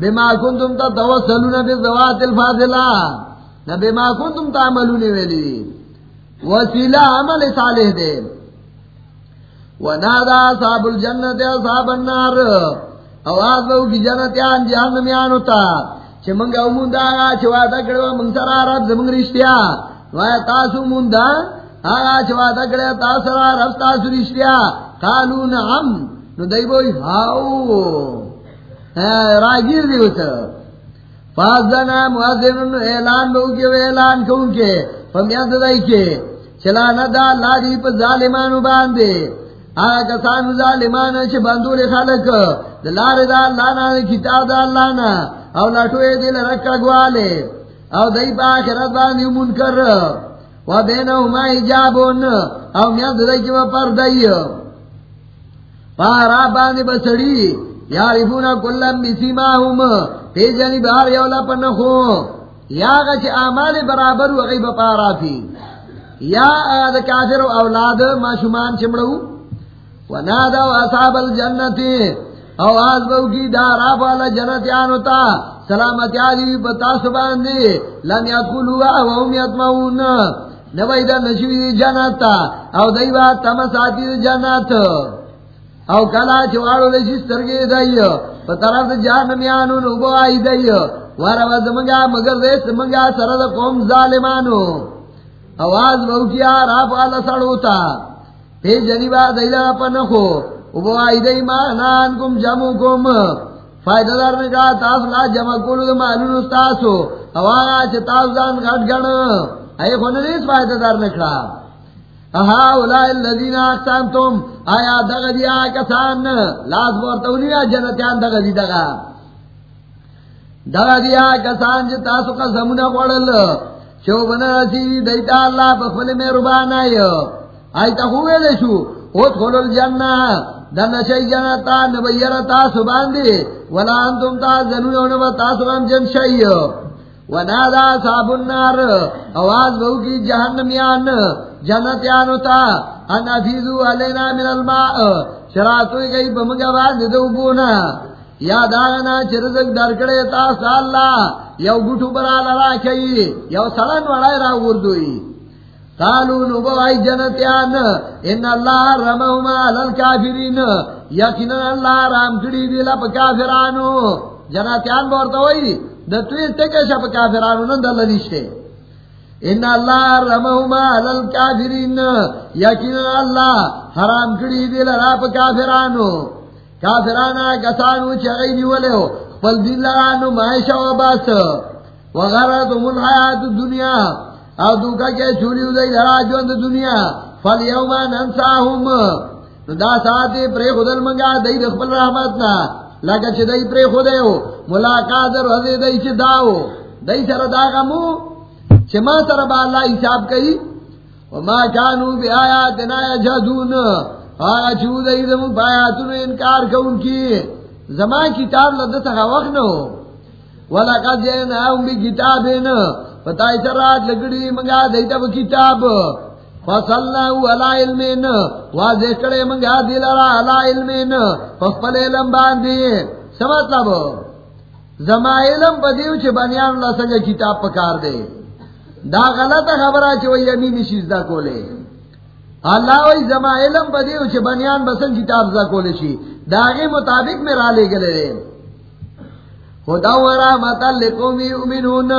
A: بما کنتم تا توسلون بذوات الفاضلہ۔ نہ بے کن تم تعملو نے ویلی۔ وسیلہ عمل صالح دے۔ ونادا صاحب الجنت صاحب النار. آواز لو کی جنت یان جہنم یان ہوتا. چھ منگا امون داغا چھ وعدہ کرو منگ سرا رب زمنگ رشتیا. تاسو مندا آگا چوا تکڑے تاسرا رب تاسو رشتیا. کالو نعم. نو دائی بوئی، ہاؤ. راگیر دی ہوتا. فازدنا معذرن اعلان بہو کے، اعلان کون کے. فمیاد دائی کے. چلانا دا اللہ دی پا ظالمانو باندے. آگا کسان ظالمان چھ بندول خلق، دلار دا اللہ نا، کتاب دا اللہ نا، او لٹوئے دل رکا گوالے، او دائی پا آخرت باندی منکر، و بینہما حجابون، او میاد دائی کی و پر دائی۔ پارا باندی بسڑی یارفونا کلن بسی بسیماہم پیجنی بار یولا پنخو یا غچ آمال برابر و غیب پارا فی یا آد کافر و اولاد ما شمان چمڑو۔ و اصحاب الجنتی او آز بو کی دارا والا جنتیانو تا سلامتی آدی بتا سباندی لن یدخلوا و هم یتمعون نوائی دا نشوی دی جنتا او دیوا تمساتی دی جنت. او کلا چوارو لشی سترگی دائی پا طرف دا جہنمیانو نوبو آئی دائی وارا زمگا مگر دیس منگا سرد قوم ظالمانو. آواز بہو کیا راپ والا سڑو تا پی جنیبا دیلا پا نخو اوبو آئی دائی مانان کم جمو کم۔ فائدہ دار نے کہا، تاس لا جمع کولو دا معلوم استاسو، اوانا چھ تاس دان گھٹ گھن اے خونی نیس فائدہ دار نے کہا۔ اہا اولائی اللذین آقسان تم آیا دغا دیا کسان، لاس بورتونیا جنتیان دغا دی دغا۔ دغا دیا کسان جی تاسو کا زمونہ قوڑل شو بنا رسی دیتا اللہ بخفل میں ربان آئی آئی تا خوبے دے شو اوت خلو الجنہ دن شئی جنتا نبیر ولا انتم تا زنون جن شئی. ونادا صاحب النار، آواز بہو کی جہنمیان جنتیانو تا، ان افیزو علینا من الماء. شراتوی گئی بمگا باز دو بونا. چرزک درکڑے تا ساللہ یو گٹو برا لرا کئی، یو سلن وڑای را گردوئی قالو نبوائی جنتیان، ان اللہ رمہما علال کافرین یقینا اللہ رام کری دیلا پا کافرانو. جنتیان بورتا ہوئی، دتوی تکے شپ کافرانو نن دلنیشتے ان اللہ رمہما علال کافرین یقینا اللہ حرام کری دیلا را پا کافرانو. کافرانا کسانو چغی نیولے ہو پل دل لگانو معیشہ و باس وغرتم الحیات الدنیا. او دوکا کے چھوڑی ادائی لڑا جوند دنیا. فل یوما ننساہم دا ساتی پری خودل منگا دای دخبل رحمتنا. لگا چھ دای پری خودے ہو ملاقات در حضی دای چھ داو. دای سر دا غمو. چھ ما سر با اللہ حساب کئی. وما کانو بی آیاتنا یجہدون. آگا چھو دای دمو بایاتون انکار کون کی. زمان کتاب لدتا وقت نو. ولقد جئناهم بکتابین پتائی سرات لگڑی منگا دیتا با کتاب۔ فصلناو علا علمین، واضح کڑے منگا دیلارا علا علمین فخپل علم باندی سمطلب زما علم پا دیو چھ بنیان اللہ سنگا کتاب پکار دے۔ دا غلط خبرہ چھ وی یمینی شیزدہ کولے۔ اللہ وی زما علم پا دیو چھ بنیان بسن کتاب زا کولے شی۔ داغی مطابق میں را لے گلے دے۔ خدا و رحمت لقوم یؤمنون.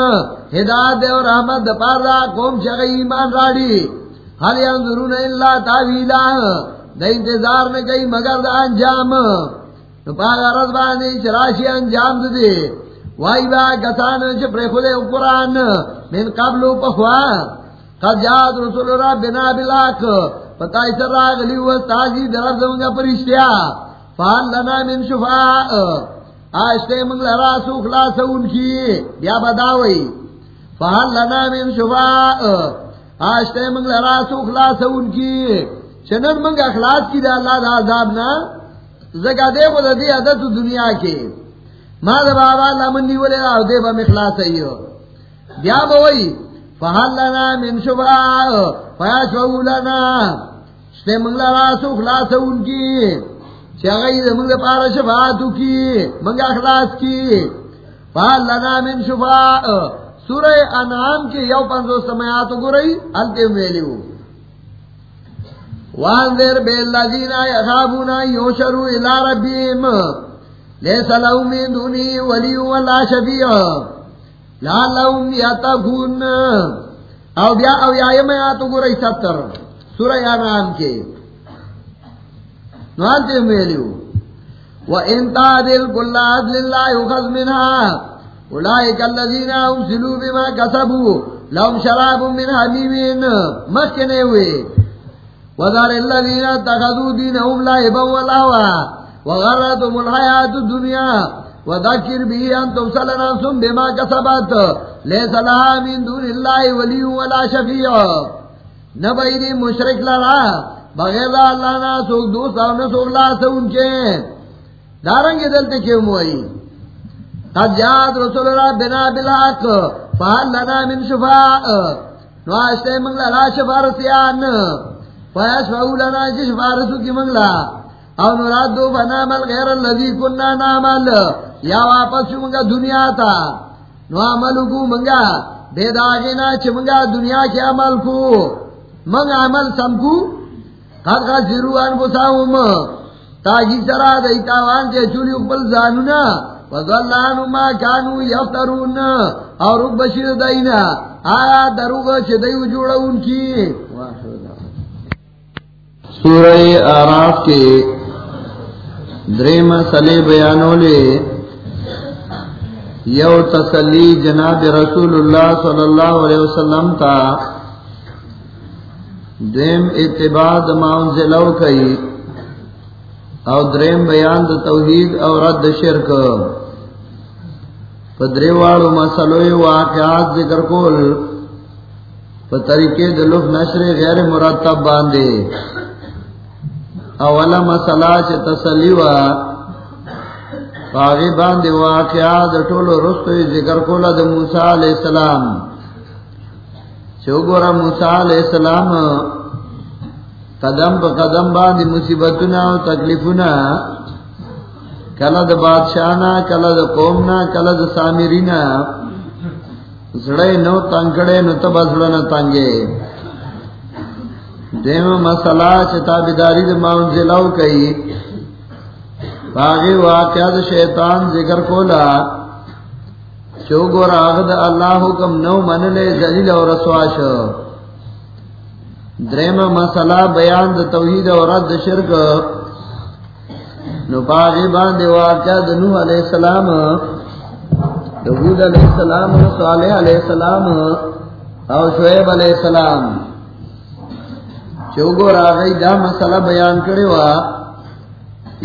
A: ہدایت اور رحمت پار دا قوم چگئی ایمان راڑی. حل ينظرون الا تاویلا. دا انتظار میں گئی مگر دا انجام. تو پاگا رض باندی چراشی انجام دے وائی با کسان چھ پر خود قرآن من قبل پخوا. قد جات رسول را بنا بلاک. پتائی سر را غلی و تازی درر دونگا پرشتیا. فان لنا من شفاء. آشتے منگ لرا سو خلاص ان کی، بیا بداوئی فہل لنا من شفاء۔ آشتے منگ لرا سو خلاص ان کی۔ چنن منگ اخلاص کی دا اللہ دا عذاب نا۔ زکا دے کو دا دی عدد دنیا کے۔ ما دا بابا اللہ من نیولے دا دے با مخلاص ایو بیا بوئی فہل لنا من شفاء۔ فیاشفعو لنا۔ شتے منگ لرا سو خلاص ان کی۔ چاگئی منگ پارا شفاعتو کی، منگ اخلاص کی۔ فال لنا من شفاع سورہ انعام کی یو پنزو سمیاتو گو رئی حلتے ویلیو وانذر بیلازین یخابونا یوشرو الى ربیم۔ لیسا لہو من دونی ولی ولا شفیع۔ لعلہم یتقون۔
B: او بیا، او یا میں آتو گو رئی ستر۔ سورہ یا نام کے نوان تے میلیو. وَإِن تَعْدِلْ كُلَّ عَدْلِ اللَّهِ يُخَذْ مِنْهَا. أُولَئِكَ الَّذِينَ أُمْسِلُوا بِمَا كَسَبُوا. لَهُمْ شَرَابٌ مِنْ حَمِيمٍ. مَسْكِنَ ہوئے وَذَرِ الَّذِينَ اتَّخَذُوا دِينَهُمْ لَعِبًا وَلَهْوًا. وَغَرَّتْهُمُ الْحَيَاةُ الدُّنْيَا. وَذَكِّرْ بِهِ أَن تُبْصَلَ نَفْسٌ بِمَا كَسَبَتْ. ليس لها من دون الله ولي ولا شفيع. نبيني مشرك لرا بغیر اللہ نا سوک دوست او نا سوک لا سون کے۔ دارنگی دلتے کیوں موئی؟ قد جاد رسول اللہ بنا بالحق فہل لنا من شفاء۔ نواشتے منگلا لا شفارسیان فیشفعو لنا چی شفارسو کی منگلا۔ او نراد دو بنا مل غیر اللذی کننا نامل یا واپس شو منگا دنیا تا۔ نو عمل کو منگا۔ بے داغینا چھ منگا دنیا کے عمل کو۔ منگ عمل سم کو۔ قد کا زیروان تاجی سرا چولی اقبل زانونا. ما کانو یفترون. اور رب بشیر دینا. آیا دروغ چھ دیو جوڑا ان کی؟
A: سورہ آراف کے درم سلے بیانوں لے یو تسلی جناب رسول اللہ صلی اللہ علیہ وسلم تا دیم اتباع دماؤن زلو کئی او دریم بیان د توحید او رد شرک. پدریوالو مسلوی واقعات ذکر کول. پا طریقے دلوف نشر غیر مرتب باندے اولا مسئلہ چھ تسلی وا پاگی باندے واقعات ٹولو رستوی ذکر کولا دا موسیٰ علیہ السلام. چوگورا موسیٰ علیہ السلام، قدم پا قدم باندے مصیبتنا و تکلیفنا کلا دا بادشاہنا کلا دا قومنا کلا دا سامرینا زڑے نو تنگڑے نو تب زڑنا تنگے دیم مسئلہ چتا بیداری دا ماؤنزلاو کئی باغی واقعات شیطان ذکر کولا چوگو راغد اللہ حکم نو منلے زلیل اور رسواش. درم مسئلہ بیان دا توحید اور رد شرک. نو باغی باندے واقعات نوح علیہ السلام دہود علیہ السلام صالح علیہ السلام او شعیب علیہ السلام. چوگو راغی دا مسئلہ بیان کرے وا،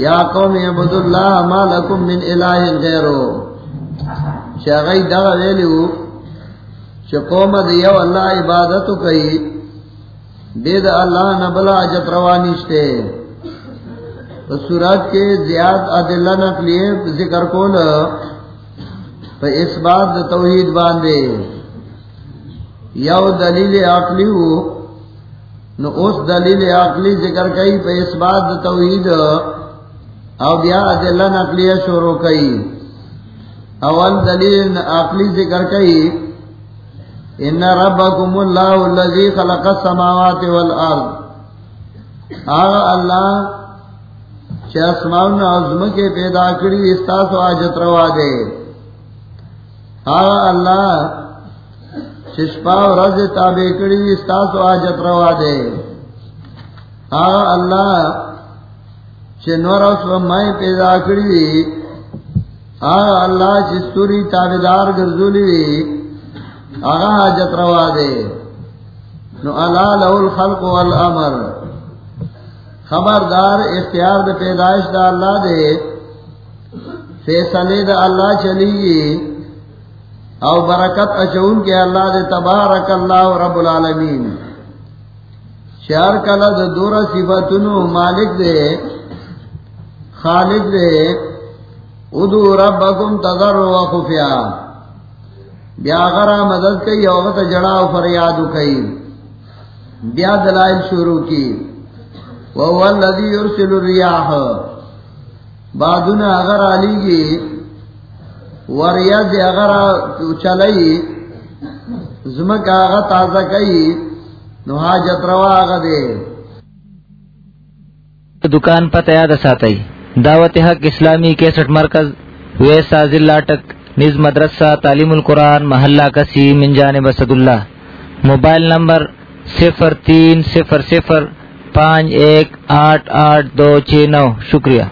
A: یا قوم عبد اللہ ما لکم من الہ غیرو. شاگئی دا ویلیو چھ قوم دیو اللہ عبادتو کئی دید اللہ نبلا عجت روانیشتے تو سورت کے زیاد عدلہ نقلیے ذکر کول پہ اس بات توحید باندے یو دلیل عقلی ہو نو اس دلیل عقلی ذکر کئی پہ اس بات توحید، او بیا ادلہ نقلیہ شروع کئی اول دلیل عقلی ذکر کئی، ان ربکم اللہ الذی خلق السماوات والارض۔ آغا اللہ چھ اسمان عظم کے پیدا کری استاس و آجت روا دے۔ آغا اللہ چشپا و رز تابع کری استاس و آجت روا دے۔ آغا اللہ چنور و میں پیدا کری آغا اللہ چستوری تابدار گرزولی آغا حاجت روا دے۔ نو اللہ لہو الخلق والعمر خبردار اختیار دا پیدائش دا اللہ دے۔ فیصلے دا اللہ چلی گی۔ او برکت اچون کے اللہ دے، تبارک اللہ رب العالمین۔ شہر کلا دا دورا صفتنو مالک دے خالد دے۔ ادو ربکم تذر و خفیا بیا غرا مدد کئی اوغت جڑا و فریادو کئی. بیا دلائل شروع کی. وهو الذي يرسل الرياح بعدنا اگر علی گی وریاض اگر چلئی زمک آغا تازہ کئی. نو حاجت روا آغا دے.
C: دکان پتہ یاد ساتئی دعوت حق اسلامی کیسٹ مرکز ویسا ضلع ٹک نز مدرسہ، تعلیم القرآن، محلہ کسی، من جانب اللہ موبائل نمبر صفر تین صفر صفر پانچ ایک آٹھ آٹھ دو چھ نو۔ شکریہ۔